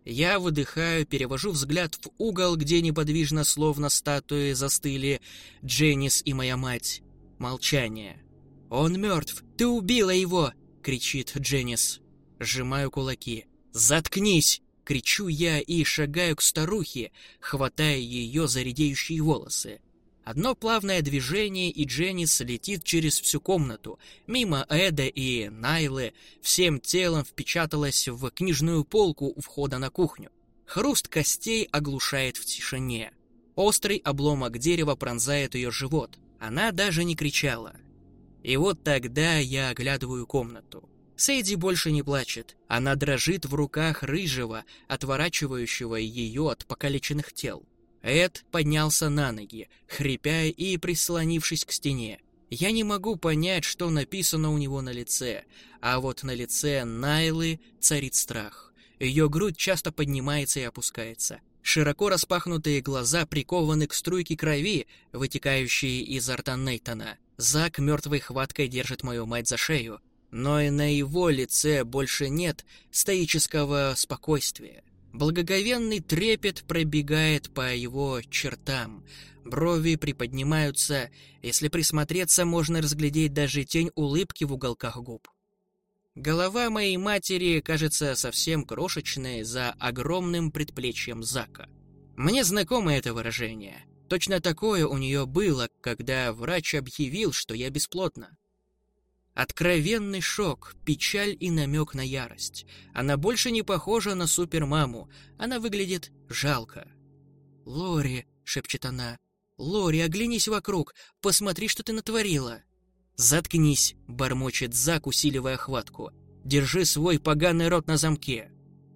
Я выдыхаю, перевожу взгляд в угол, где неподвижно, словно статуи, застыли Дженнис и моя мать. Молчание. «Он мертв! Ты убила его!» — кричит Дженнис. Сжимаю кулаки. «Заткнись!» — кричу я и шагаю к старухе, хватая ее заредеющие волосы. Одно плавное движение, и Дженнис летит через всю комнату. Мимо Эда и Найлы всем телом впечаталась в книжную полку у входа на кухню. Хруст костей оглушает в тишине. Острый обломок дерева пронзает ее живот. Она даже не кричала. И вот тогда я оглядываю комнату. Сейди больше не плачет. Она дрожит в руках рыжего, отворачивающего ее от покалеченных тел. Эд поднялся на ноги, хрипя и прислонившись к стене. Я не могу понять, что написано у него на лице, а вот на лице Найлы царит страх. Ее грудь часто поднимается и опускается. Широко распахнутые глаза прикованы к струйке крови, вытекающей из рта Нейтона. Зак мертвой хваткой держит мою мать за шею, но и на его лице больше нет стоического спокойствия. Благоговенный трепет пробегает по его чертам. Брови приподнимаются. Если присмотреться, можно разглядеть даже тень улыбки в уголках губ. Голова моей матери кажется совсем крошечной за огромным предплечьем Зака. Мне знакомо это выражение. Точно такое у нее было, когда врач объявил, что я бесплодна. Откровенный шок, печаль и намек на ярость. Она больше не похожа на супермаму. Она выглядит жалко. «Лори», — шепчет она, — «Лори, оглянись вокруг, посмотри, что ты натворила». «Заткнись», — бормочет Зак, усиливая хватку. «Держи свой поганый рот на замке».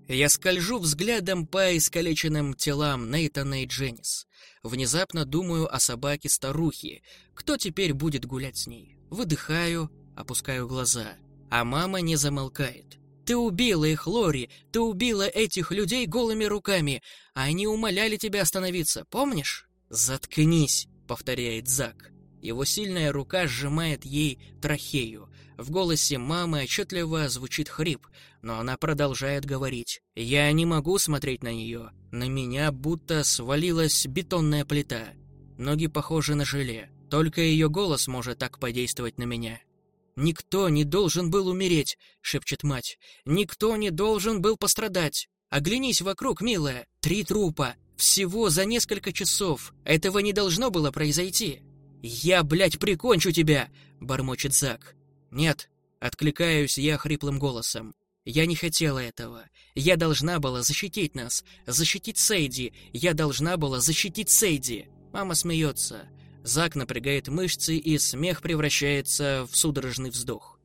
Я скольжу взглядом по искалеченным телам Нейтана и Дженнис. Внезапно думаю о собаке-старухе. Кто теперь будет гулять с ней? Выдыхаю, Опускаю глаза. А мама не замолкает. «Ты убила их, Лори! Ты убила этих людей голыми руками! Они умоляли тебя остановиться, помнишь?» «Заткнись!» — повторяет Зак. Его сильная рука сжимает ей трахею. В голосе мамы отчетливо звучит хрип, но она продолжает говорить. «Я не могу смотреть на нее. На меня будто свалилась бетонная плита. Ноги похожи на желе. Только ее голос может так подействовать на меня. «Никто не должен был умереть», — шепчет мать. «Никто не должен был пострадать. Оглянись вокруг, милая. Три трупа. Всего за несколько часов. Этого не должно было произойти». «Я, блядь, прикончу тебя!» — бормочет Зак. «Нет», — откликаюсь я хриплым голосом. «Я не хотела этого. Я должна была защитить нас, защитить Сейди. Я должна была защитить Сейди». Мама смеется. Зак напрягает мышцы, и смех превращается в судорожный вздох.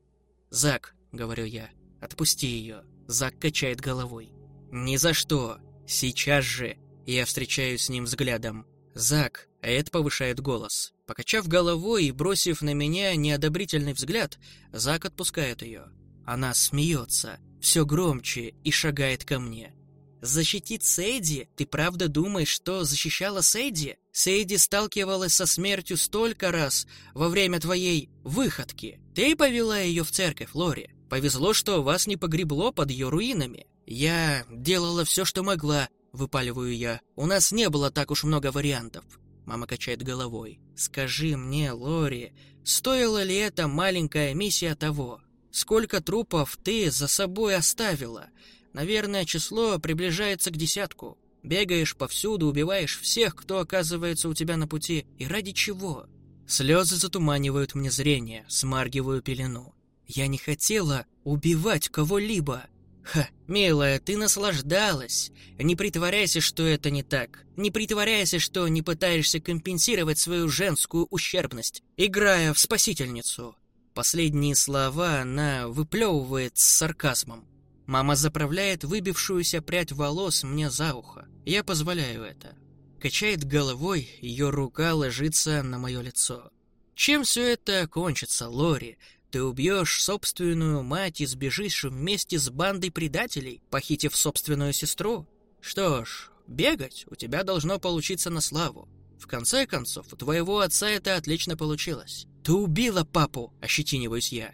«Зак», — говорю я, — «отпусти ее». Зак качает головой. «Ни за что! Сейчас же!» Я встречаюсь с ним взглядом. «Зак!» — Эд повышает голос. Покачав головой и бросив на меня неодобрительный взгляд, Зак отпускает ее. Она смеется, все громче и шагает ко мне. «Защитить Сэйди? Ты правда думаешь, что защищала Сэйди?» Сейди сталкивалась со смертью столько раз во время твоей выходки. Ты повела ее в церковь, Лори. Повезло, что вас не погребло под ее руинами. Я делала все, что могла, выпаливаю я. У нас не было так уж много вариантов. Мама качает головой. Скажи мне, Лори, стоила ли эта маленькая миссия того? Сколько трупов ты за собой оставила? Наверное, число приближается к десятку. Бегаешь повсюду, убиваешь всех, кто оказывается у тебя на пути. И ради чего? Слезы затуманивают мне зрение, смаргиваю пелену. Я не хотела убивать кого-либо. Ха, милая, ты наслаждалась. Не притворяйся, что это не так. Не притворяйся, что не пытаешься компенсировать свою женскую ущербность, играя в спасительницу. Последние слова она выплевывает с сарказмом. Мама заправляет выбившуюся прядь волос мне за ухо. Я позволяю это. Качает головой, ее рука ложится на мое лицо. Чем все это кончится, Лори? Ты убьешь собственную мать и сбежишь вместе с бандой предателей, похитив собственную сестру? Что ж, бегать у тебя должно получиться на славу. В конце концов, у твоего отца это отлично получилось. Ты убила папу, ощетиниваюсь я.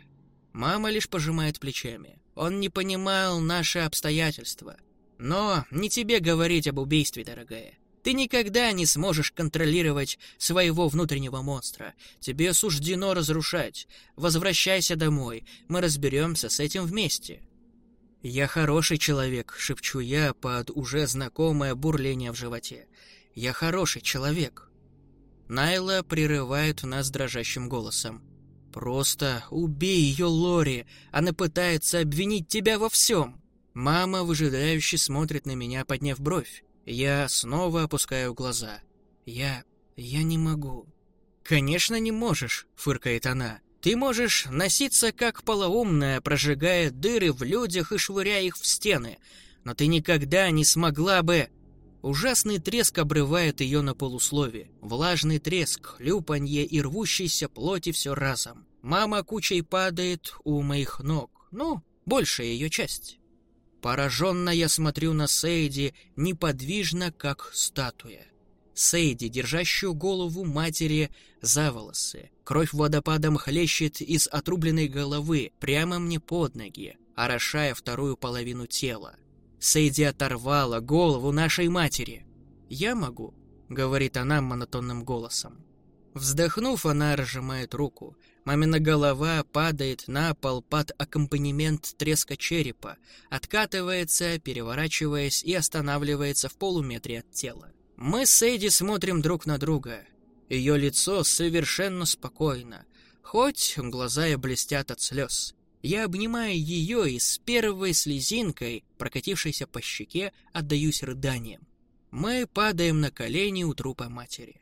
Мама лишь пожимает плечами. Он не понимал наши обстоятельства. Но не тебе говорить об убийстве, дорогая. Ты никогда не сможешь контролировать своего внутреннего монстра. Тебе суждено разрушать. Возвращайся домой. Мы разберемся с этим вместе. «Я хороший человек», — шепчу я под уже знакомое бурление в животе. «Я хороший человек». Найла прерывает нас дрожащим голосом. «Просто убей ее, Лори! Она пытается обвинить тебя во всем!» Мама выжидающе смотрит на меня, подняв бровь. Я снова опускаю глаза. «Я... я не могу». «Конечно не можешь», — фыркает она. «Ты можешь носиться как полоумная, прожигая дыры в людях и швыряя их в стены, но ты никогда не смогла бы...» Ужасный треск обрывает ее на полуслове. Влажный треск, хлюпанье и рвущейся плоти все разом. Мама кучей падает у моих ног. Ну, большая ее часть. Пораженно я смотрю на Сейди, неподвижно, как статуя. Сейди, держащую голову матери за волосы. Кровь водопадом хлещет из отрубленной головы прямо мне под ноги, орошая вторую половину тела. Сейди оторвала голову нашей матери. «Я могу», — говорит она монотонным голосом. Вздохнув, она разжимает руку. Мамина голова падает на пол под аккомпанемент треска черепа, откатывается, переворачиваясь и останавливается в полуметре от тела. Мы с Эйди смотрим друг на друга. Ее лицо совершенно спокойно, хоть глаза и блестят от слез. Я обнимаю ее и с первой слезинкой, прокатившейся по щеке, отдаюсь рыданиям. Мы падаем на колени у трупа матери.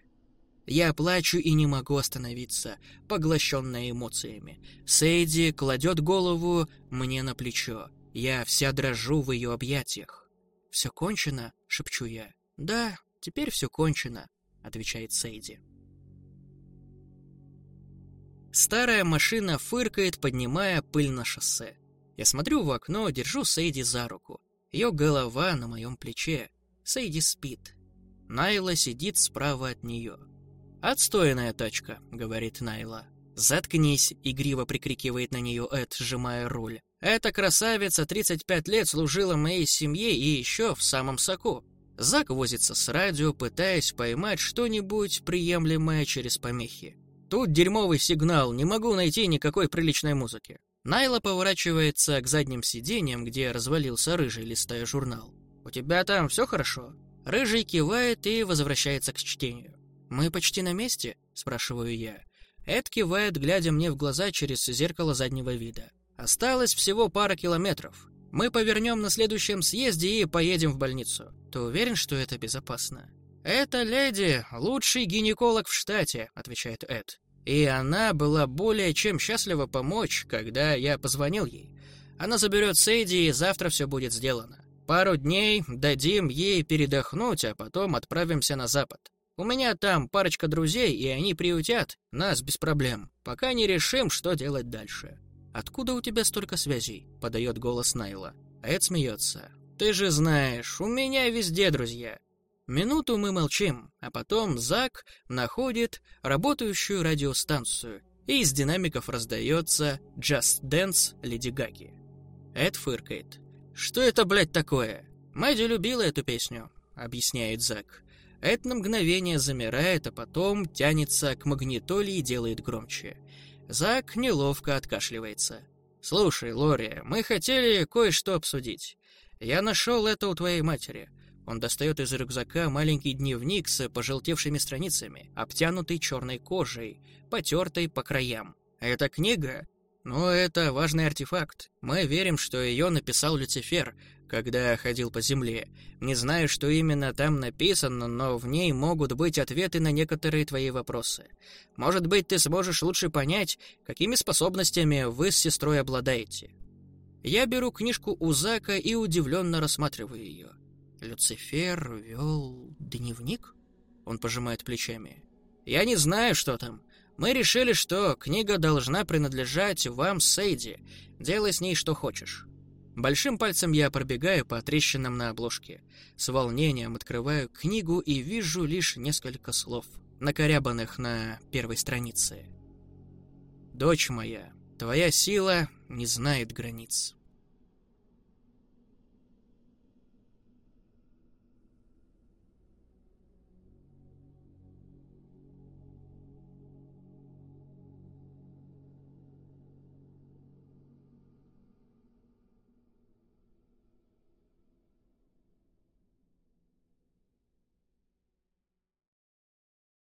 Я плачу и не могу остановиться, поглощенная эмоциями. Сейди кладет голову мне на плечо. Я вся дрожу в ее объятиях. «Все кончено?» — шепчу я. «Да, теперь все кончено», — отвечает Сейди. Старая машина фыркает, поднимая пыль на шоссе. Я смотрю в окно, держу Сейди за руку. Ее голова на моем плече. Сейди спит. Найла сидит справа от нее. «Отстойная тачка», — говорит Найла. «Заткнись!» — игриво прикрикивает на нее Эд, сжимая руль. «Эта красавица 35 лет служила моей семье и еще в самом соку». Зак возится с радио, пытаясь поймать что-нибудь приемлемое через помехи. Тут дерьмовый сигнал, не могу найти никакой приличной музыки. Найла поворачивается к задним сиденьям, где развалился рыжий, листая журнал. «У тебя там все хорошо?» Рыжий кивает и возвращается к чтению. «Мы почти на месте?» – спрашиваю я. Эд кивает, глядя мне в глаза через зеркало заднего вида. «Осталось всего пара километров. Мы повернем на следующем съезде и поедем в больницу. Ты уверен, что это безопасно?» «Это леди — лучший гинеколог в штате», — отвечает Эд. «И она была более чем счастлива помочь, когда я позвонил ей. Она заберет Сейди, и завтра все будет сделано. Пару дней дадим ей передохнуть, а потом отправимся на запад. У меня там парочка друзей, и они приютят нас без проблем, пока не решим, что делать дальше». «Откуда у тебя столько связей?» — подает голос Найла. Эд смеется. «Ты же знаешь, у меня везде друзья. Минуту мы молчим, а потом Зак находит работающую радиостанцию, и из динамиков раздается «Just Dance» Леди Гаги. Эд фыркает. «Что это, блядь, такое?» «Мэдди любила эту песню», — объясняет Зак. Эд на мгновение замирает, а потом тянется к магнитоле и делает громче. Зак неловко откашливается. «Слушай, Лори, мы хотели кое-что обсудить. Я нашел это у твоей матери. Он достает из рюкзака маленький дневник с пожелтевшими страницами, обтянутый черной кожей, потертой по краям. Это книга? Но это важный артефакт. Мы верим, что ее написал Люцифер, когда ходил по земле. Не знаю, что именно там написано, но в ней могут быть ответы на некоторые твои вопросы. Может быть, ты сможешь лучше понять, какими способностями вы с сестрой обладаете. Я беру книжку у Зака и удивленно рассматриваю ее. Люцифер вел дневник? Он пожимает плечами. Я не знаю, что там. Мы решили, что книга должна принадлежать вам, Сейди. Делай с ней что хочешь. Большим пальцем я пробегаю по трещинам на обложке. С волнением открываю книгу и вижу лишь несколько слов, накорябанных на первой странице. «Дочь моя, твоя сила не знает границ».